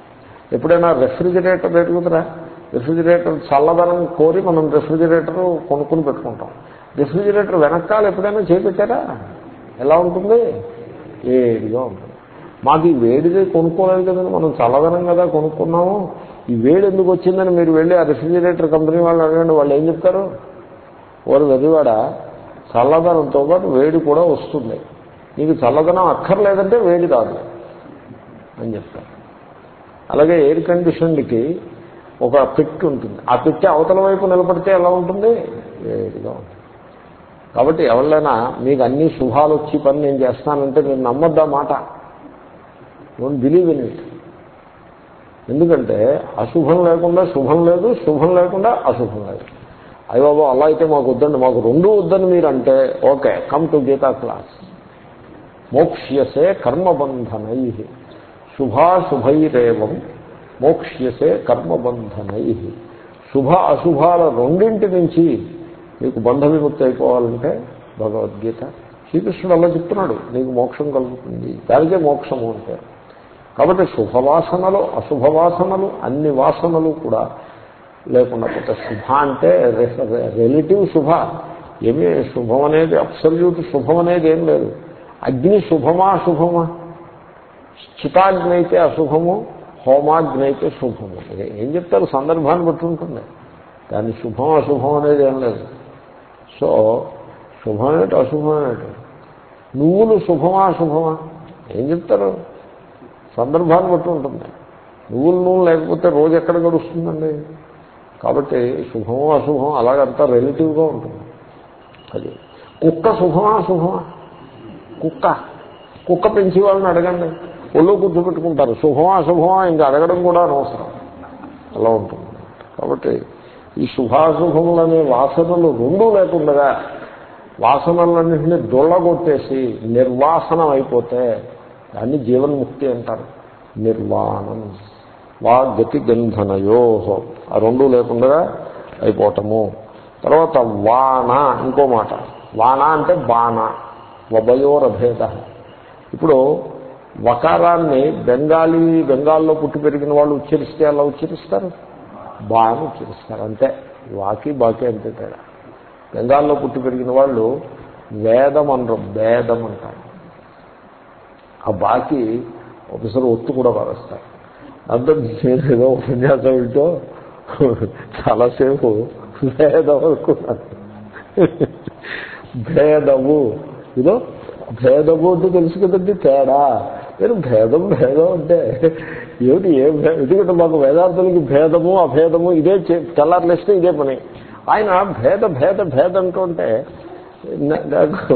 ఎప్పుడైనా రెఫ్రిజిరేటర్ పెరుగుతురా రెఫ్రిజిరేటర్ చల్లదనం కోరి మనం రెఫ్రిజిరేటర్ కొనుక్కుని పెట్టుకుంటాం. రెఫ్రిజిరేటర్ వెనకాల ఎప్పుడైనా చేపెట్టారా? ఎలా ఉంటుంది? ఏడిగా ఉంటుంది. మాకు ఈ వేడిది కొనుక్కోలేదు కదండి. మనం చల్లదనం కదా కొనుక్కున్నాము. ఈ వేడి ఎందుకు వచ్చిందని మీరు వెళ్ళి ఆ రెఫ్రిజిరేటర్ కంపెనీ వాళ్ళు అడగండి వాళ్ళు ఏం చెప్తారు? వారు వెదివాడ చల్లదనంతో పాటు వేడి కూడా వస్తుంది. నీకు చల్లదనం అక్కర్లేదంటే వేడి రాదు అని చెప్తారు. అలాగే ఎయిర్ కండిషన్కి ఒక పెట్టి ఉంటుంది. ఆ పెట్టి అవతల వైపు నిలబడితే ఎలా ఉంటుంది? వేడిగా ఉంటుంది. కాబట్టి ఎవరైనా మీకు అన్ని శుభాలు వచ్చి పని నేను చేస్తానంటే మీరు నమ్మద్దా మాట? డోంట్ బిలీవ్ ఇన్ ఇట్ ఎందుకంటే అశుభం లేకుండా శుభం లేదు శుభం లేకుండా అశుభం లేదు. అయ్యబాబు అలా అయితే మాకు వద్దండి. మాకు రెండు వద్దని మీరు అంటే okay come to Gita class మోక్ష్యసే కర్మబంధనై. శుభాశుభైరేవం మోక్ష్యసే కర్మబంధనై. శుభ అశుభాల రెండింటి నుంచి మీకు బంధ విముక్తి అయిపోవాలంటే భగవద్గీత. శ్రీకృష్ణుడు అలా చెప్తున్నాడు నీకు మోక్షం కలుగుతుంది. దానికే మోక్షము అంటే కాబట్టి శుభవాసనలు అశుభవాసనలు అన్ని వాసనలు కూడా లేకుండా పోతే శుభ అంటే రిలేటివ్ శుభ. ఏమీ శుభం అనేది అబ్సల్యూట్ శుభం అనేది ఏం లేదు. అగ్ని శుభమా అశుభమా? చితాగ్ని అయితే అశుభము హోమాగ్ని అయితే శుభము ఏం చెప్తారు? సందర్భాన్ని బట్టి ఉంటుంది. దాన్ని శుభం అశుభం అనేది ఏం లేదు. సో శుభం ఏమిటి? నువ్వులు శుభమా అశుభమా? ఏం చెప్తారు? సందర్భాన్ని బట్టి ఉంటుంది. నువ్వులు నువ్వు లేకపోతే రోజు ఎక్కడ గడుస్తుందండి? కాబట్టి శుభమో అశుభం అలాగంతా రిలేటివ్గా ఉంటుంది. అది కుక్క శుభమా అశుభమా? కుక్క. కుక్క పెంచి వాళ్ళని అడగండి. ఒళ్ళు కూర్చోబెట్టుకుంటారు. శుభమా అశుభమా? ఇంకా అడగడం కూడా అనవసరం. అలా ఉంటుంది. కాబట్టి ఈ శుభాశుభములనే వాసనలు రెండూ లేకుండా వాసనలన్నింటినీ దొల్లగొట్టేసి నిర్వాసనం అయిపోతే దాన్ని జీవన్ముక్తి అంటారు. నిర్వాణం. వా గతి గంధనయో. ఆ రెండు లేకుండా అయిపోవటము తర్వాత వాన ఇంకో మాట. వాన అంటే బాణ. వభయోరభేద. ఇప్పుడు వకారాన్ని బెంగాలీ బెంగాల్లో పుట్టి పెరిగిన వాళ్ళు ఉచ్చరిస్తే అలా ఉచ్చరిస్తారు? బాగా ఉచ్చరిస్తారు. అంతే. వాకి బాకి అంతే తేడా. బెంగాల్లో పుట్టి పెరిగిన వాళ్ళు వేదం అనరు భేదం అంటారు. ఆ బాకి ఒకసారి ఒత్తు కూడా పారేస్తారు. అంతా నేను ఏదో ఉపన్యాసం వింటూ చాలాసేపు భేదం అనుకున్నాను. భేదము ఇదో భేదము అంటే తెలుసు కదండి తేడా. నేను భేదం భేదం అంటే ఏమిటి ఏం ఎందుకంటే మాకు వేదార్థులకి భేదము అభేదము ఇదే తెల్లారులేస్తే ఇదే పని. ఆయన భేద భేద భేద అంటుంటే నాకు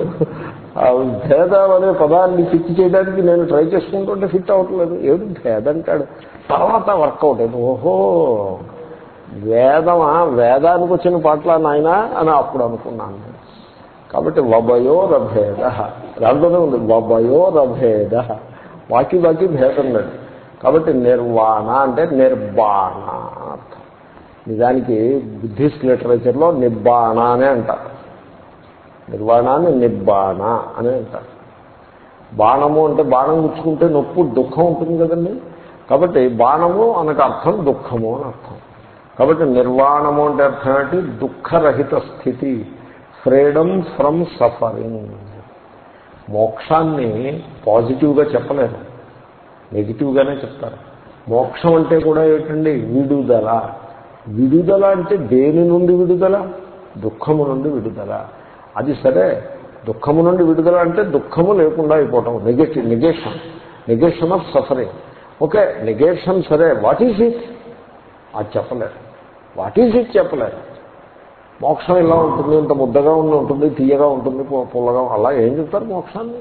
భేదం అనే పదాన్ని ఫిట్ చేయడానికి నేను ట్రై చేసుకుంటుంటే ఫిట్ అవ్వట్లేదు ఏమిటి భేదం కాడు తర్వాత వర్కౌట్ అయింది. ఓహో వేదమా? వేదానికి వచ్చిన పాటల నాయన అని అప్పుడు అనుకున్నాను. కాబట్టి వభయోరభేద దాంట్లోనే ఉంది వభయోరభేద వాకి వాకి భేదం లేదు. కాబట్టి నిర్వాణ అంటే నిర్బాణ నిజానికి బుద్ధిస్ట్ లిటరేచర్లో నిబ్బాణ అనే అంటారు. నిర్వాణాన్ని నిబ్బాణ అని అంటారు. బాణము అంటే బాణం గుచ్చుకుంటే నొప్పు దుఃఖం ఉంటుంది కదండి. కాబట్టి బాణము అనకు అర్థం దుఃఖము అని అర్థం. కాబట్టి నిర్వాణము అంటే అర్థం ఏంటి? దుఃఖరహిత స్థితి. ఫ్రీడమ్ ఫ్రమ్ సఫరింగ్ మోక్షాన్ని పాజిటివ్గా చెప్పలేరు. నెగిటివ్గానే చెప్తారు. మోక్షం అంటే కూడా ఏంటండి? విడుదల. విడుదల అంటే దేని నుండి విడుదల? దుఃఖము నుండి విడుదల. అది సరే. దుఃఖము నుండి విడుదల అంటే దుఃఖము లేకుండా అయిపోవటం. Negative negation negation of suffering okay negation సరే. వాట్ ఈజ్ ఇట్ అది చెప్పలేరు వాట్ ఈజ్ ఇట్ చెప్పలేరు మోక్షం ఇలా ఉంటుంది ఇంత ముద్దగా ఉండి ఉంటుంది తీయగా ఉంటుంది పుల్లగా అలా ఏం చెప్తారు మోక్షాన్ని?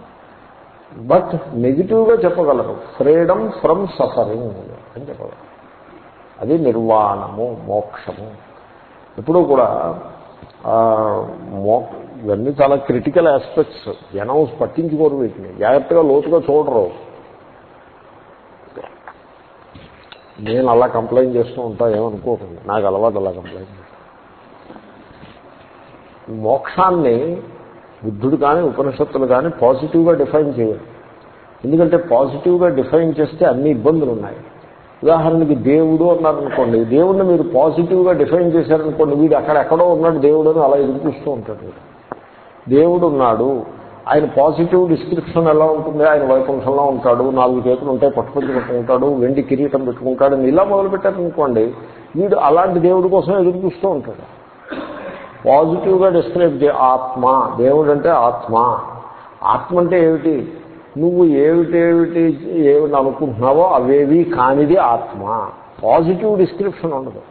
బట్ నెగిటివ్గా చెప్పగలరు. ఫ్రీడమ్ ఫ్రమ్ సఫరింగ్ అని చెప్పగలరు. అది నిర్వాణము మోక్షము. ఎప్పుడూ కూడా మో ఇవన్నీ చాలా క్రిటికల్ ఆస్పెక్ట్స్ జనం పట్టించుకోరు వీటిని. జాగ్రత్తగా లోతుగా చూడరు. నేను అలా కంప్లైంట్ చేస్తూ ఉంటా ఏమనుకోకండి. నాకు అలవాటు అలా కంప్లైంట్ మోక్షాన్ని బుద్ధుడు కానీ ఉపనిషత్తులు కానీ పాజిటివ్గా డిఫైన్ చేయాలి ఎందుకంటే పాజిటివ్గా డిఫైన్ చేస్తే అన్ని ఇబ్బందులు ఉన్నాయి. ఉదాహరణకి దేవుడు అన్నారనుకోండి. దేవుడిని మీరు పాజిటివ్గా డిఫైన్ చేశారనుకోండి వీడు అక్కడెక్కడో ఉన్నాడు దేవుడు అని అలా ఎదురు చూస్తూ ఉంటాడు వీడు. దేవుడు ఉన్నాడు ఆయన పాజిటివ్ డిస్క్రిప్షన్ ఎలా ఉంటుంది? ఆయన వైకుంఠంలో ఉంటాడు. నాలుగు చేతులు ఉంటాయి పట్టుపంచి పెట్టుకుంటాడు వెండి కిరీటం పెట్టుకుంటాడు. ఇలా మొదలుపెట్టారనుకోండి వీడు అలాంటి దేవుడి కోసం ఎదురు చూస్తూ ఉంటాడు. పాజిటివ్గా డిస్క్రైబ్ చే ఆత్మ దేవుడు అంటే ఆత్మ. ఆత్మ అంటే ఏమిటి? నువ్వు ఏమిటేమిటి ఏమిటి అనుకుంటున్నావో అవేవి కానిది ఆత్మ. పాజిటివ్ డిస్క్రిప్షన్ ఉండదు.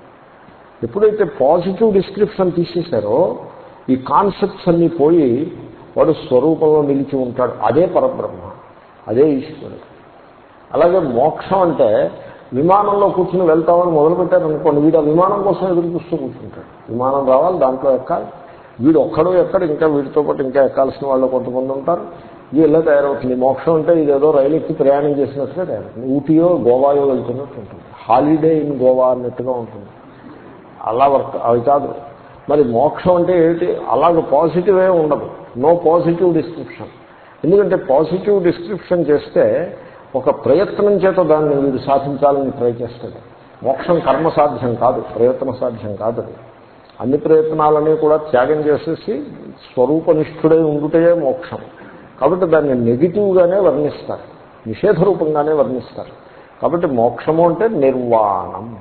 ఎప్పుడైతే పాజిటివ్ డిస్క్రిప్షన్ తీసేశారో ఈ కాన్సెప్ట్స్ అన్నీ పోయి వాడు స్వరూపంలో నిలిచి ఉంటాడు. అదే పరబ్రహ్మ అదే ఈశ్వరుడు. అలాగే మోక్షం అంటే విమానంలో కూర్చుని వెళ్తామని మొదలుపెట్టారనుకోండి వీడు ఆ విమానం కోసం ఎదురు చూస్తూ కూర్చుంటాడు. విమానం రావాలి దాంట్లో ఎక్కాలి. వీడు ఒక్కడో ఎక్కడ ఇంకా వీడితో పాటు ఇంకా ఎక్కాల్సిన వాళ్ళు కొంతమంది ఉంటారు. ఇది ఇలా తయారవుతుంది? మోక్షం అంటే ఇదేదో రైలు ఎక్కి ప్రయాణం చేసినట్టుగా తయారవుతుంది. ఊటీయో గోవాయో వెళ్తున్నట్టు ఉంటుంది. హాలిడే ఇన్ గోవా అన్నట్టుగా ఉంటుంది. అలా వర్క్ అవి కాదు. మరి మోక్షం అంటే ఏంటి అలాగ పాజిటివ్ ఏ ఉండదు. నో పాజిటివ్ డిస్క్రిప్షన్ ఎందుకంటే పాజిటివ్ డిస్క్రిప్షన్ చేస్తే ఒక ప్రయత్నం చేత దాన్ని వీడు సాధించాలని ట్రై చేస్తాడు. మోక్షం కర్మ సాధ్యం కాదు ప్రయత్న సాధ్యం కాదు అది. అన్ని ప్రయత్నాలని కూడా త్యాగం చేసేసి స్వరూపనిష్ఠుడై ఉండుటే మోక్షం. కాబట్టి దాన్ని నెగిటివ్గానే వర్ణిస్తారు. నిషేధ రూపంగానే వర్ణిస్తారు. కాబట్టి మోక్షము అంటే నిర్వాణం.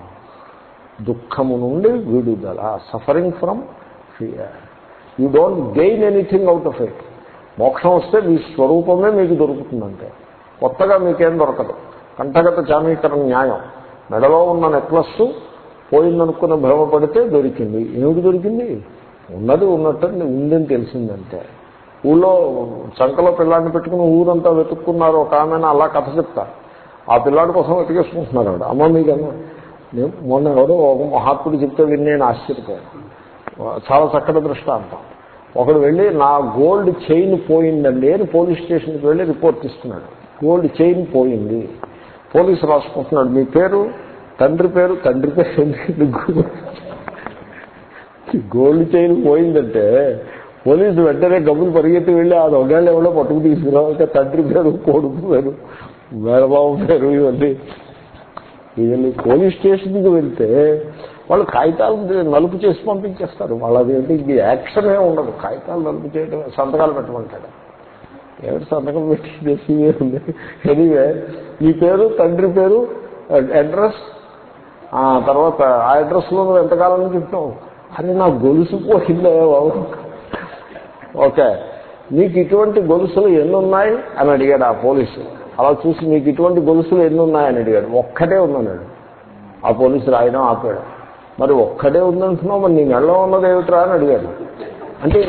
దుఃఖము నుండి విడుదల suffering from fear you don't gain anything out of it మోక్షం వస్తే మీ స్వరూపమే మీకు దొరుకుతుందంటే. కొత్తగా మీకేం దొరకదు. కంఠగత చామీకరణ న్యాయం. మెడలో ఉన్న నెక్లెస్ పోయిందనుకున్న భ్రమపడితే దొరికింది. ఏమిటి దొరికింది? ఉన్నది ఉన్నట్టు ఉందని తెలిసిందంటే. ఊళ్ళో చంకలో పిల్లాన్ని పెట్టుకుని ఊరంతా వెతుక్కున్నారు ఒక ఆమెను అలా కథ చెప్తారు. ఆ పిల్లాడి కోసం వెతికేసుకుంటున్నారు ఆవిడ అమ్మ మీకన్నా నేను మొన్న ఎవరో ఒక మహాత్ముడు చెప్తే విని నేను ఆశ్చర్యపోయాను. చాలా చక్కటి దృష్టాంతం. ఒకడు వెళ్ళి నా గోల్డ్ చైన్ పోయిందండి అని పోలీస్ స్టేషన్కి వెళ్ళి రిపోర్ట్ ఇస్తున్నాడు. గోల్డ్ చైన్ పోయింది. పోలీసు రాసుకుంటున్నాడు మీ పేరు? తండ్రి పేరు తండ్రి పేరు గోల్డ్ చైన్ పోయిందంటే పోలీసు వెంటనే గబ్బులు పరిగెత్తి వెళ్ళి ఆ దొంగళ్ళు ఎవరో పట్టుకు తీసుకురావాలి తండ్రి పేరు కొడుకు పేరు మేరబాబు పేరు ఇవన్నీ ఇవన్నీ పోలీస్ స్టేషన్కి వెళ్తే వాళ్ళు కాగితాలు నలుపు చేసి పంపించేస్తారు. వాళ్ళది అంటే ఇది యాక్షన్ ఏ ఉండదు. కాగితాలు నలుపు చేయడం సంతకాలు పెట్టమంటాడు. ఏమిటి సంతకం పెట్టి చేసి ఉంది? ఎనీవే మీ పేరు తండ్రి పేరు అడ్రస్ తర్వాత ఆ అడ్రస్లో నువ్వు ఎంతకాలం చెప్తావు అది నా గొలుసు పోయిందే బాబు. ఓకే. మీకు ఇటువంటి గొలుసులు ఎన్ని ఉన్నాయి అని అడిగాడు ఆ పోలీసు. అలా చూసి మీకు ఇటువంటి గొలుసులు ఎన్ని ఉన్నాయని అడిగాడు. ఒక్కటే ఉందన్నాడు. ఆ పోలీసు రాయడం ఆపాడు. మరి ఒక్కడే ఉందంటున్నావు? మరి నీ మెళ్ళలో ఉన్నది ఏమిట్రా? అని అడిగాడు. అంటే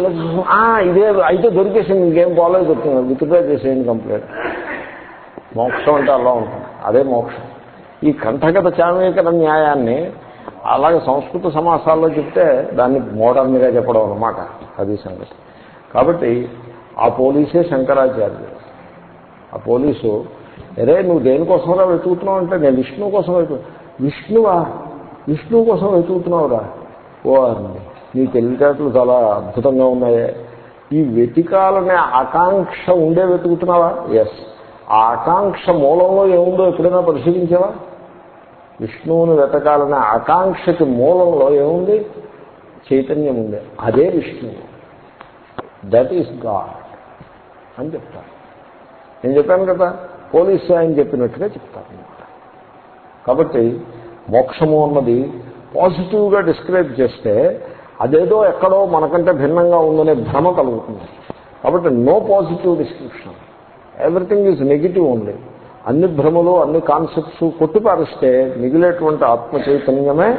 ఇదే అయితే దొరికేసింది. ఇంకేం పోలేదు దొరుకుతుంది విత్డ్రా చేసేయండి కంప్లైంట్. మోక్షం అంటే అలా ఉంటుంది. అదే మోక్షం. ఈ కంఠగత చామీకర న్యాయాన్ని అలాగే సంస్కృత సమాసాల్లో చెప్తే దాన్ని మోడర్న్గా చెప్పడం అనమాట అది సంగతి. కాబట్టి ఆ పోలీసే శంకరాచార్యులు. ఆ పోలీసు అరే నువ్వు దేనికోసంరా వెతుకుతున్నావు? అంటే నేను విష్ణువు కోసం వెతుకు విష్ణువా? విష్ణువు కోసం వెతుకుతున్నావురా? ఓ అండి నీ తెలివితేటలు చాలా అద్భుతంగా ఉన్నాయే. ఈ వెతికాలనే ఆకాంక్ష ఉండే వెతుకుతున్నావా? ఎస్ ఆ ఆకాంక్ష మూలంలో ఏముందో ఎప్పుడైనా పరిశీలించావా? విష్ణువుని వెతకాలనే ఆకాంక్షకి మూలంలో ఏముంది? చైతన్యం ఉంది. అదే విష్ణువు. దట్ ఈస్ గాడ్ అని చెప్తారు. నేను చెప్పాను కదా పోలీసు ఆయన చెప్పినట్టుగా చెప్తాను కాబట్టి మోక్షము అన్నది పాజిటివ్గా డిస్క్రైబ్ చేస్తే అదేదో ఎక్కడో మనకంటే భిన్నంగా ఉందనే భ్రమ కలుగుతుంది. కాబట్టి no positive description. Everything is negative only అన్ని భ్రమలు అన్ని కాన్సెప్ట్స్ కొట్టిపారిస్తే మిగిలేటువంటి ఆత్మ చైతన్యమే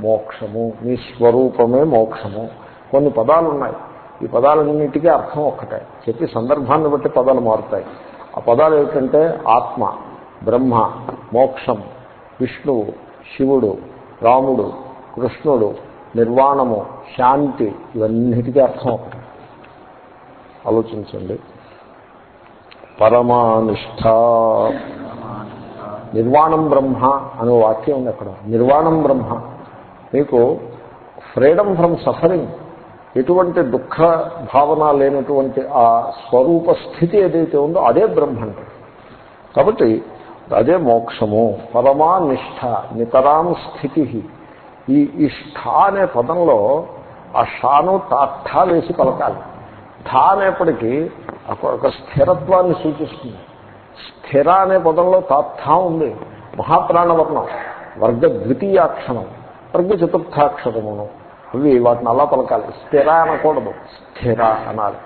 మోక్షము మీ స్వరూపమే మోక్షము. కొన్ని పదాలు ఉన్నాయి ఈ పదాలన్నింటికీ అర్థం ఒక్కటే. చెప్పి సందర్భాన్ని బట్టి పదాలు మారుతాయి. ఆ పదాలు ఏమిటంటే ఆత్మ బ్రహ్మ మోక్షం విష్ణువు శివుడు రాముడు కృష్ణుడు నిర్వాణము శాంతి ఇవన్నిటికీ అర్థం. ఒకటి ఆలోచించండి. పరమానిష్ట. నిర్వాణం బ్రహ్మ అనే వాక్యం ఉంది అక్కడ. నిర్వాణం బ్రహ్మ. మీకు ఫ్రీడమ్ ఫ్రమ్ సఫరింగ్. ఎటువంటి దుఃఖ భావన లేనటువంటి ఆ స్వరూప స్థితి ఏదైతే ఉందో అదే బ్రహ్మ అంటే కాబట్టి అదే మోక్షము పరమా నిష్ఠ నితరాం స్థితి. ఈ ఈ ష్ఠ అనే పదంలో ఆ షాను తాఠా వేసి పలకాలి. ఠా అనేప్పటికీ ఒక- ఒక స్థిరత్వాన్ని సూచిస్తుంది. స్థిర అనే పదంలో తాత్థా ఉంది. మహాప్రాణవర్ణం వర్గ ద్వితీయాక్షరం వర్గ చతుర్థాక్షరమును అవి వాటిని అలా పలకాలి. స్థిర అనకూడదు. స్థిర అనాలి.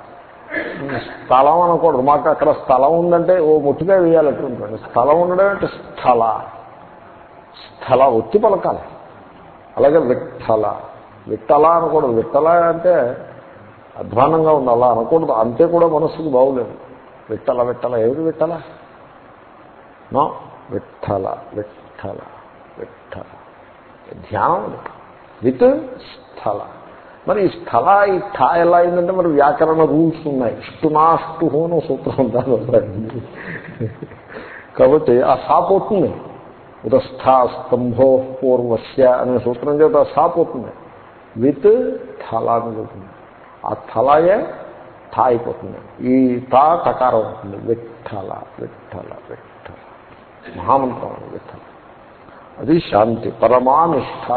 స్థలం అనకూడదు. మాకు అక్కడ స్థలం ఉందంటే ఓ ముట్టుగా వేయాలంటుంటుంది స్థలం ఉండడం అంటే స్థల. స్థల ఒత్తి పలకాలి. అలాగే విఠల. విట్టల అనకూడదు. విట్టల అంటే అధ్వానంగా ఉంది. అలా అనకూడదు. అంతే కూడా మనస్సుకు బాగులేదు. విట్టల విట్టల ఏమిటి విట్టల నో. విఠల విఠల విఠల. ధ్యానం విత్ స్థల. మరి ఈ స్థల ఈ ఠా ఎలా అయిందంటే మరి వ్యాకరణ రూల్స్ ఉన్నాయి. ఇష్టునాష్టు అని సూత్రం ఉంటారు కాబట్టి ఆ సా పోతుంది. ఉదస్థా స్తంభో పూర్వస్య అనే సూత్రం చేత ఆ సా పోతుంది. విత్ థల అని పోతుంది ఆ థలయే థా అయిపోతుంది. ఈ తా తకారం అవుతుంది. విఠల విఠల విఠల మహామంత్రం విఠల అది శాంతి పరమానిష్ట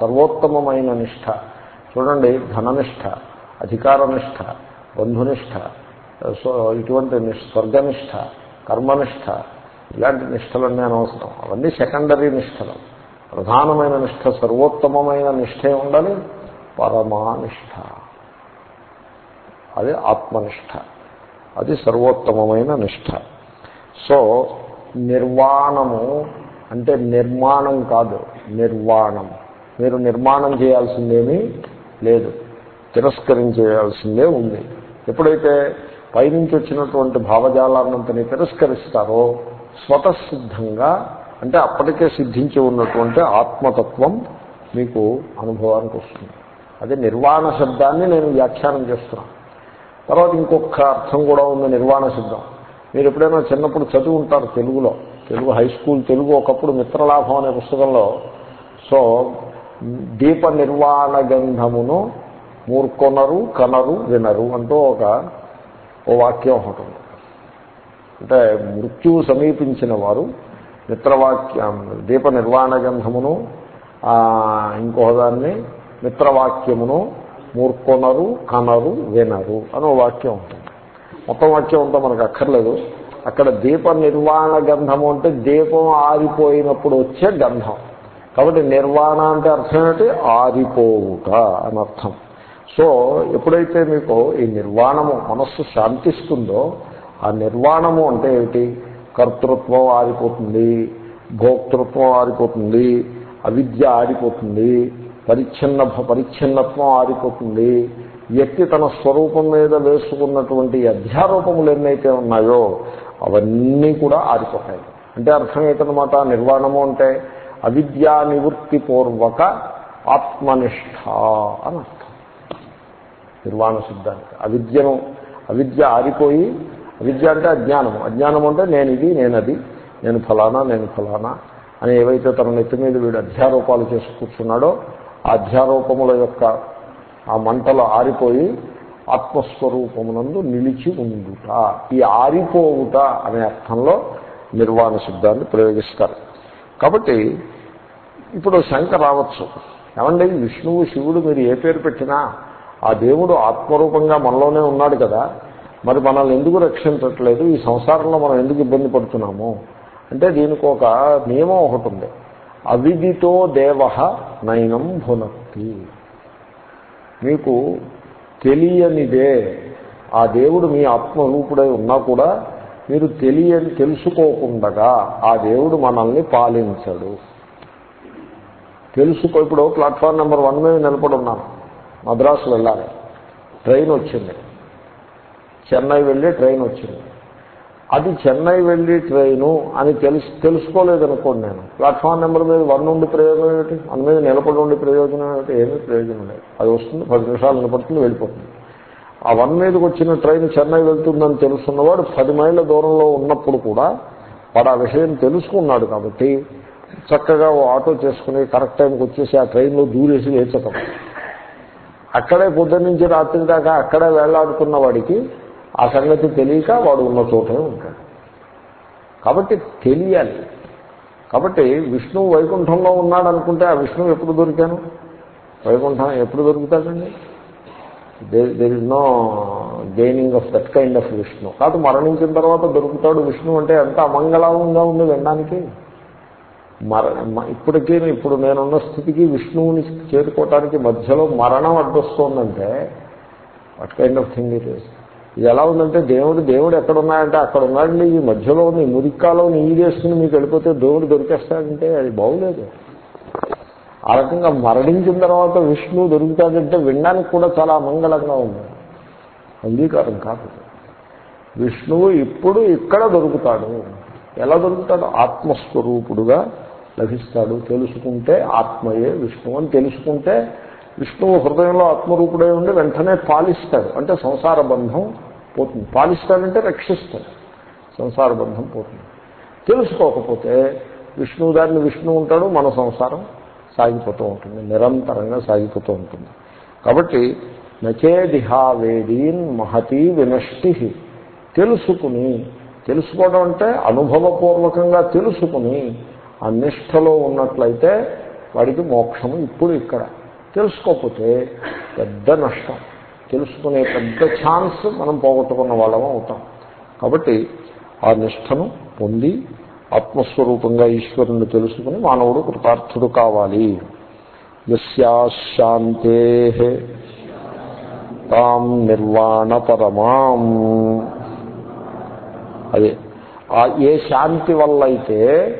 సర్వోత్తమమైన నిష్ట. చూడండి ధననిష్ట అధికారనిష్ట బంధునిష్ట సో ఇటువంటి స్వర్గనిష్ట కర్మనిష్ట ఇలాంటి నిష్టలన్నీ అనవసరం. అవన్నీ సెకండరీ నిష్టలు ప్రధానమైన నిష్ట సర్వోత్తమమైన నిష్టే ఉండాలి పరమానిష్ట. అది ఆత్మనిష్ట. అది సర్వోత్తమమైన నిష్ట. సో నిర్వాణము అంటే నిర్మాణం కాదు నిర్వాణం. మీరు నిర్మాణం చేయాల్సిందేమీ లేదు. తిరస్కరించేయాల్సిందే ఉంది. ఎప్పుడైతే పైనుంచి వచ్చినటువంటి భావజాలాన్నంతని తిరస్కరిస్తారో స్వతసిద్ధంగా అంటే అప్పటికే సిద్ధించి ఉన్నటువంటి ఆత్మతత్వం మీకు అనుభవానికి వస్తుంది. అదే నిర్వాణ శబ్దాన్ని నేను వ్యాఖ్యానం చేస్తున్నాను తర్వాత ఇంకొక అర్థం కూడా ఉంది నిర్వాణ శబ్దం. మీరు ఎప్పుడైనా చిన్నప్పుడు చదువు ఉంటారు తెలుగులో. తెలుగు హై స్కూల్ తెలుగు ఒకప్పుడు మిత్రలాభం అనే పుస్తకంలో సో దీప నిర్వాణ గంధమును మూర్కొనరు కనరు వినరు అంటూ ఒక ఓ వాక్యం ఒకటి ఉంది. అంటే మృత్యువు సమీపించిన వారు మిత్రవాక్యం దీప నిర్వాణ గంధమును ఇంకో దాన్ని మిత్రవాక్యమును మూర్కొనరు కనరు వినరు అని వాక్యం ఉంటుంది. మొత్తం వాక్యం ఉంటే మనకు అక్కర్లేదు. అక్కడ దీప నిర్వాణ గంధము అంటే దీపం ఆరిపోయినప్పుడు వచ్చే గంధం. కాబట్టి నిర్వాణ అంటే అర్థం ఏంటి? ఆరిపోవుట అని అర్థం. సో ఎప్పుడైతే మీకు ఈ నిర్వాణము మనస్సు శాంతిస్తుందో ఆ నిర్వాణము అంటే ఏమిటి? కర్తృత్వం ఆరిపోతుంది భోక్తృత్వం ఆరిపోతుంది అవిద్య ఆరిపోతుంది పరిచ్ఛిన్న పరిచ్ఛిన్నత్వం ఆరిపోతుంది. వ్యక్తి తన స్వరూపం మీద వేసుకున్నటువంటి అధ్యారూపములు ఎన్నైతే ఉన్నాయో అవన్నీ కూడా ఆరిపోతాయి. అంటే అర్థం ఏంటనమాట నిర్వాణము అంటే అవిద్యా నివృత్తి పూర్వక ఆత్మనిష్ట అని అర్థం. నిర్వాణ సిద్ధానికి అవిద్యను అవిద్య ఆరిపోయి అవిద్య అంటే అజ్ఞానము. అజ్ఞానం అంటే నేను ఇది నేను అది నేను ఫలానా నేను ఫలానా అని ఏవైతే తన నెత్తి మీద వీడు అధ్యారూపాలు చేసి కూర్చున్నాడో ఆ అధ్యారూపముల యొక్క ఆ మంటలు ఆరిపోయి ఆత్మస్వరూపమునందు నిలిచి ఉండుట. ఈ ఆరిపోవుట అనే అర్థంలో నిర్వాణ శబ్దాన్ని ప్రయోగిస్తారు. కాబట్టి ఇప్పుడు శంక రావచ్చు. ఏమండి? విష్ణువు శివుడు మీరు ఏ పేరు పెట్టినా ఆ దేవుడు ఆత్మరూపంగా మనలోనే ఉన్నాడు కదా. మరి మనల్ని ఎందుకు రక్షించట్లేదు? ఈ సంసారంలో మనం ఎందుకు ఇబ్బంది పడుతున్నాము? అంటే దీనికి ఒక నియమం ఒకటి ఉంది. అవిదితో దేవ నయనం భునక్తి. మీకు తెలియనిదే. ఆ దేవుడు మీ ఆత్మరూపుడై ఉన్నా కూడా మీరు తెలియని తెలుసుకోకుండా ఆ దేవుడు మనల్ని పాలించడు. తెలుసుకో ఇప్పుడు ప్లాట్ఫామ్ నెంబర్ వన్ మీద నిలబడి ఉన్నాను. మద్రాసు వెళ్ళాలి. ట్రైన్ వచ్చింది. చెన్నై వెళ్ళి ట్రైన్ వచ్చింది. అది చెన్నై వెళ్ళి ట్రైను అని తెలుసు తెలుసుకోలేదనుకోండి నేను. ప్లాట్ఫామ్ నెంబర్ మీద వన్ ఉండి ప్రయోజనం ఏమిటి? మన మీద నిలబడి ఉండి ప్రయోజనం ఏమిటి? ఏమీ ప్రయోజనం లేదు. అది వస్తుంది పది నిమిషాలు నిలబడుతుంది వెళ్ళిపోతుంది. ఆ వన్ మీదకి వచ్చిన ట్రైన్ చెన్నై వెళ్తుందని తెలుసున్నవాడు పది మైళ్ళ దూరంలో ఉన్నప్పుడు కూడా వాడు ఆ విషయం తెలుసుకున్నాడు కాబట్టి చక్కగా ఓ ఆటో చేసుకుని కరెక్ట్ టైంకి వచ్చేసి ఆ ట్రైన్లో దూరేసి లేచటం. అక్కడే పొద్దున్న రాత్రి దాకా అక్కడే వేళ్ళాడుతున్న వాడికి ఆ సంగతి తెలియక వాడు ఉన్న చోటే ఉంటాడు. కాబట్టి తెలియాలి. కాబట్టి విష్ణువు వైకుంఠంలో ఉన్నాడు అనుకుంటే ఆ విష్ణువు ఎప్పుడు దొరికాను వైకుంఠం ఎప్పుడు దొరుకుతాడండి? There is no gaining of that kind of Vishnu. కాదు మరణించిన తర్వాత దొరుకుతాడు విష్ణు అంటే ఎంత అమంగళంగా ఉంది వినడానికి. మర ఇప్పటికీ ఇప్పుడు నేనున్న స్థితికి విష్ణువుని చేరుకోవటానికి మధ్యలో మరణం అడ్డొస్తోందంటే what kind of thing it is ఇది ఎలా ఉందంటే దేవుడు దేవుడు ఎక్కడ ఉన్నాయంటే అక్కడ ఉన్నాడండి ఈ మధ్యలో నీ మురిక్కాలో నీ వేసుకుని మీకు వెళ్ళిపోతే దేవుడు దొరికేస్తాడంటే అది బాగులేదు. ఆ రకంగా మరణించిన తర్వాత విష్ణువు దొరుకుతాడంటే వినడానికి కూడా చాలా అమంగళంగా ఉంది. అంగీకారం కాదు. విష్ణువు ఇప్పుడు ఇక్కడ దొరుకుతాడు. ఎలా దొరుకుతాడు? ఆత్మస్వరూపుడుగా లభిస్తాడు. తెలుసుకుంటే ఆత్మయే విష్ణువు అని తెలుసుకుంటే విష్ణువు హృదయంలో ఆత్మరూపుడై ఉండి వెంటనే పాలిస్తాడు. అంటే సంసార బంధం పోతుంది. పాలిస్తాడంటే రక్షిస్తాడు. సంసార బంధం పోతుంది. తెలుసుకోకపోతే విష్ణువు దారిని విష్ణువు ఉంటాడు మన సంసారం సాగిపోతూ ఉంటుంది. నిరంతరంగా సాగిపోతూ ఉంటుంది. కాబట్టి నచేదిహావేదీన్ మహతీ వినష్టి తెలుసుకుని తెలుసుకోవడం అంటే అనుభవపూర్వకంగా తెలుసుకుని ఆ నిష్టలో ఉన్నట్లయితే వాడికి మోక్షము ఇప్పుడు ఇక్కడ. తెలుసుకోకపోతే పెద్ద నష్టం. తెలుసుకునే పెద్ద ఛాన్స్ మనం పోగొట్టుకున్న వాళ్ళం అవుతాం. కాబట్టి ఆ నిష్టను పొంది ఆత్మస్వరూపంగా ఈశ్వరుని తెలుసుకుని మానవుడు కృతార్థుడు కావాలి. యశాంతే తాం నిర్వాణ పరమాం. అదే ఏ శాంతి వల్ల అయితే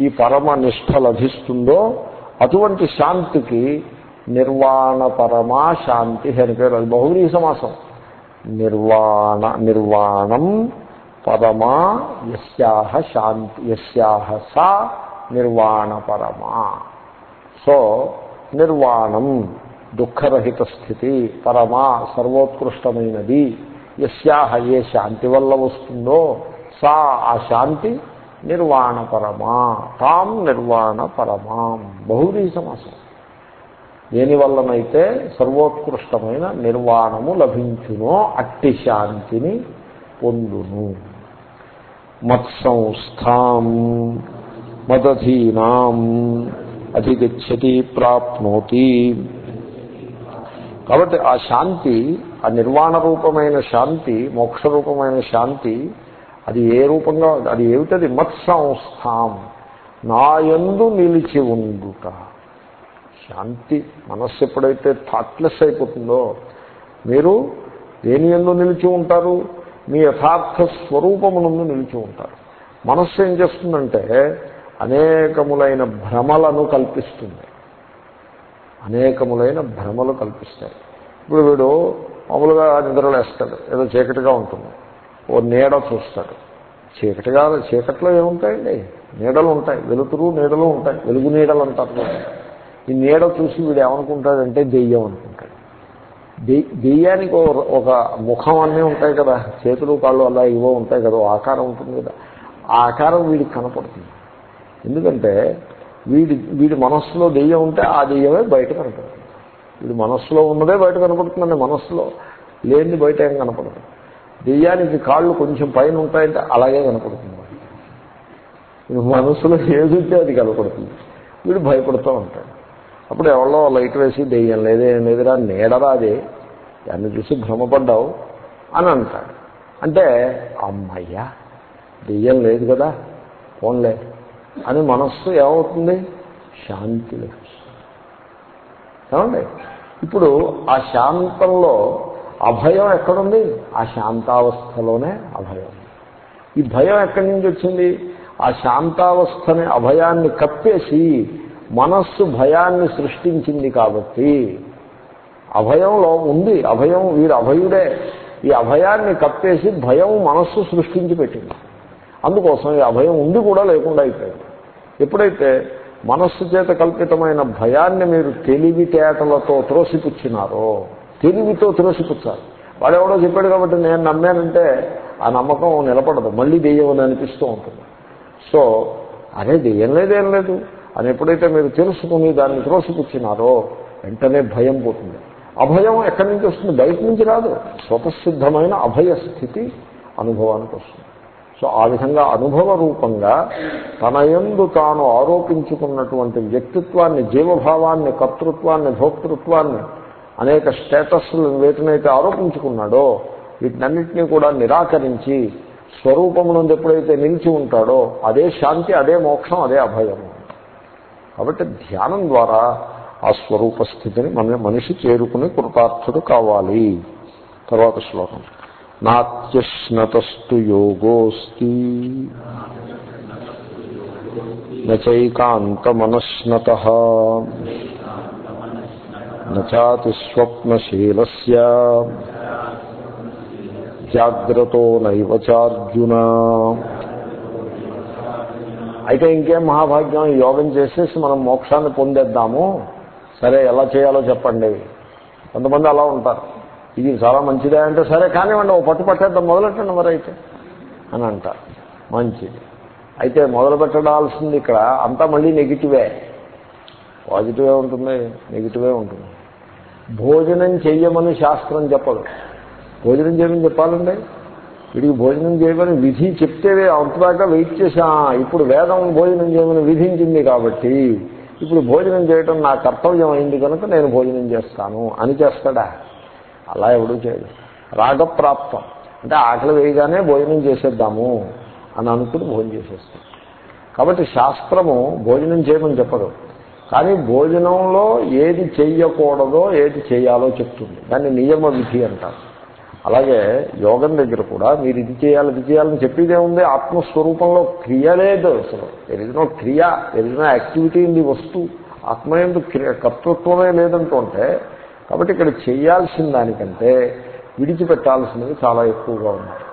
ఈ పరమ నిష్ట లభిస్తుందో అటువంటి శాంతికి నిర్వాణ పరమా శాంతి అని పేరు. అది బహువ్రీ సమాసం నిర్వాణ నిర్వాణం పరమా యస్యాహ శాంతి యస్యాహ సా నిర్వాణ పరమా సో నిర్వాణం దుఃఖరహిత స్థితి పరమా సర్వోత్కృష్టమైనది. యస్యాహ ఏ శాంతి వల్ల వస్తుందో సా ఆ శాంతి నిర్వాణ పరమా తాం నిర్వాణ పరమాం బహురీ సమాసం దేనివల్లనైతే సర్వోత్కృష్టమైన నిర్వాణము లభించునో అట్టి శాంతిని పొందును. మత్సంస్థాం మదధీనాం అధిగచ్చతి ప్రాప్నోతి. కాబట్టి ఆ శాంతి ఆ నిర్వాణ రూపమైన శాంతి మోక్ష రూపమైన శాంతి అది ఏ రూపంగా అది ఏమిటది? మత్సంస్థాం. నాయందు నిలిచి ఉండుట. శాంతి మనస్సు ఎప్పుడైతే థాట్లెస్ అయిపోతుందో మీరు దేని ఎందు నిలిచి ఉంటారు? మీ యథార్థ స్వరూపమునందు నిలిచి ఉంటారు. మనస్సు ఏం చేస్తుందంటే అనేకములైన భ్రమలను కల్పిస్తుంది. అనేకములైన భ్రమలు కల్పిస్తాయి. ఇప్పుడు వీడు మామూలుగా నిద్రలేస్తాడు ఏదో చీకటిగా ఉంటుంది. ఓ నీడ చూస్తాడు. చీకటిగా చీకట్లో ఏముంటాయండి? నీడలు ఉంటాయి. వెలుతురు నీడలు ఉంటాయి. వెలుగు నీడలు అంటారు ఈ నీడ చూసి వీడు ఏమనుకుంటాడంటే దెయ్యం అనుకుంటాడు. దెయ్యానికి ఒక ముఖం అన్నీ ఉంటాయి కదా చేతులు కాళ్ళు అలా ఇవో ఉంటాయి కదా ఆకారం ఉంటుంది కదా. ఆ ఆకారం వీడికి కనపడుతుంది. ఎందుకంటే వీడి వీడి మనస్సులో దెయ్యం ఉంటే ఆ దెయ్యమే బయట కనపడుతుంది. వీడి మనస్సులో ఉన్నదే బయట కనపడుతుందండి మనస్సులో. లేనిది బయట ఏం కనపడదు. దెయ్యానికి కాళ్ళు కొంచెం పైన ఉంటాయంటే అలాగే కనపడుతుంది. మనసులో మనస్సులో ఉంటే అది కనపడుతుంది వీడు భయపడుతూ ఉంటాడు. అప్పుడు ఎవరో లైట్ వేసి దెయ్యం లేదే ఏం లేదురా నీడరా అది. దాన్ని చూసి భ్రమపడ్డావు అని అంటాడు. అంటే అమ్మయ్యా దెయ్యం లేదు కదా ఫోన్లే అని మనస్సు ఏమవుతుంది? శాంతి లభిస్తుంది. ఏమండి? ఇప్పుడు ఆ శాంతంలో అభయం ఎక్కడుంది? ఆ శాంతావస్థలోనే అభయం. ఈ భయం ఎక్కడి నుంచి వచ్చింది? ఆ శాంతావస్థని అభయాన్ని కప్పేసి మనస్సు భయాన్ని సృష్టించింది కాబట్టి అభయంలో ఉంది. అభయం వీరు అభయుడే. ఈ అభయాన్ని కప్పేసి భయం మనస్సు సృష్టించి పెట్టింది. అందుకోసం ఈ అభయం ఉండి కూడా లేకుండా అయిపోయింది. ఎప్పుడైతే మనస్సు చేత కల్పితమైన భయాన్ని మీరు తెలివితేటలతో త్రోసిపుచ్చినారో తెలివితో త్రోసిపుచ్చారు. వాడెవడో చెప్పాడు కాబట్టి నేను నమ్మానంటే ఆ నమ్మకం నిలబడదు. మళ్ళీ దెయ్యం అని అనిపిస్తూ ఉంటుంది. సో అదే దెయ్యం లేదేం లేదు. అని ఎప్పుడైతే మీరు తెలుసుకుని దాన్ని త్రోసిపుచ్చినారో వెంటనే భయం పోతుంది. అభయం ఎక్కడి నుంచి వస్తుంది? బయట నుంచి రాదు. స్వతసిద్ధమైన అభయ స్థితి అనుభవానికి వస్తుంది. సో ఆ విధంగా అనుభవ రూపంగా తన యందు తాను ఆరోపించుకున్నటువంటి వ్యక్తిత్వాన్ని జీవభావాన్ని కర్తృత్వాన్ని భోక్తృత్వాన్ని అనేక స్టేటస్లు వేటినైతే ఆరోపించుకున్నాడో వీటినన్నింటినీ కూడా నిరాకరించి స్వరూపమునందు ఎప్పుడైతే నిలిచి ఉంటాడో అదే శాంతి అదే మోక్షం అదే అభయము. కాబట్టి ధ్యానం ద్వారా ఆ స్వరూప స్థితిని మన మనిషి చేరుకుని కృతార్థుడు కావాలి. తర్వాత శ్లోకం. నాత్యశ్నతస్తు యోగోస్తి. నైకాంతమనశ్నత నాతి స్వప్నశీలస్య. జాగ్రత్తో నైవచార్జున అయితే ఇంకేం మహాభాగ్యం? యోగం చేసేసి మనం మోక్షాన్ని పొందేద్దాము. సరే ఎలా చేయాలో చెప్పండి. కొంతమంది అలా ఉంటారు. ఇది చాలా మంచిదే అంటే సరే కానివ్వండి ఓ పట్టు పట్టేద్దాం మొదలెట్టండి మరి అయితే అని అంటారు. మంచిది. అయితే మొదలు పెట్టడాల్సింది ఇక్కడ అంతా మళ్ళీ నెగిటివే. పాజిటివే ఉంటుంది నెగిటివే ఉంటుంది. భోజనం చెయ్యమని శాస్త్రం చెప్పదు. భోజనం చేయమని చెప్పాలండి? వీడికి భోజనం చేయమని విధి చెప్తే అంతదాకా వెయిట్ చేసా ఇప్పుడు వేదం భోజనం చేయమని విధించింది కాబట్టి ఇప్పుడు భోజనం చేయటం నా కర్తవ్యం అయింది కనుక నేను భోజనం చేస్తాను అని చేస్తాడా? అలా ఎవడూ చేయడు. రాగప్రాప్తం. అంటే ఆకలి వేయగానే భోజనం చేసేద్దాము అని అనుకుని భోజనం చేసేస్తాం. కాబట్టి శాస్త్రము భోజనం చేయమని చెప్పదు. కానీ భోజనంలో ఏది చెయ్యకూడదో ఏది చేయాలో చెప్తుంది. దాన్ని నియమ విధి అంటారు. అలాగే యోగం దగ్గర కూడా మీరు ఇది చేయాలి ఇది చేయాలని చెప్పేదే ఉంది. ఆత్మస్వరూపంలో క్రియ లేదు అసలు. ఎరిగినో క్రియ ఎరిగినో యాక్టివిటీ ఇది వస్తువు ఆత్మ ఎందు క్రియ కర్తృత్వమే లేదంటుంటే కాబట్టి ఇక్కడ చేయాల్సిన దానికంటే విడిచిపెట్టాల్సినవి చాలా ఎక్కువగా ఉన్నాయి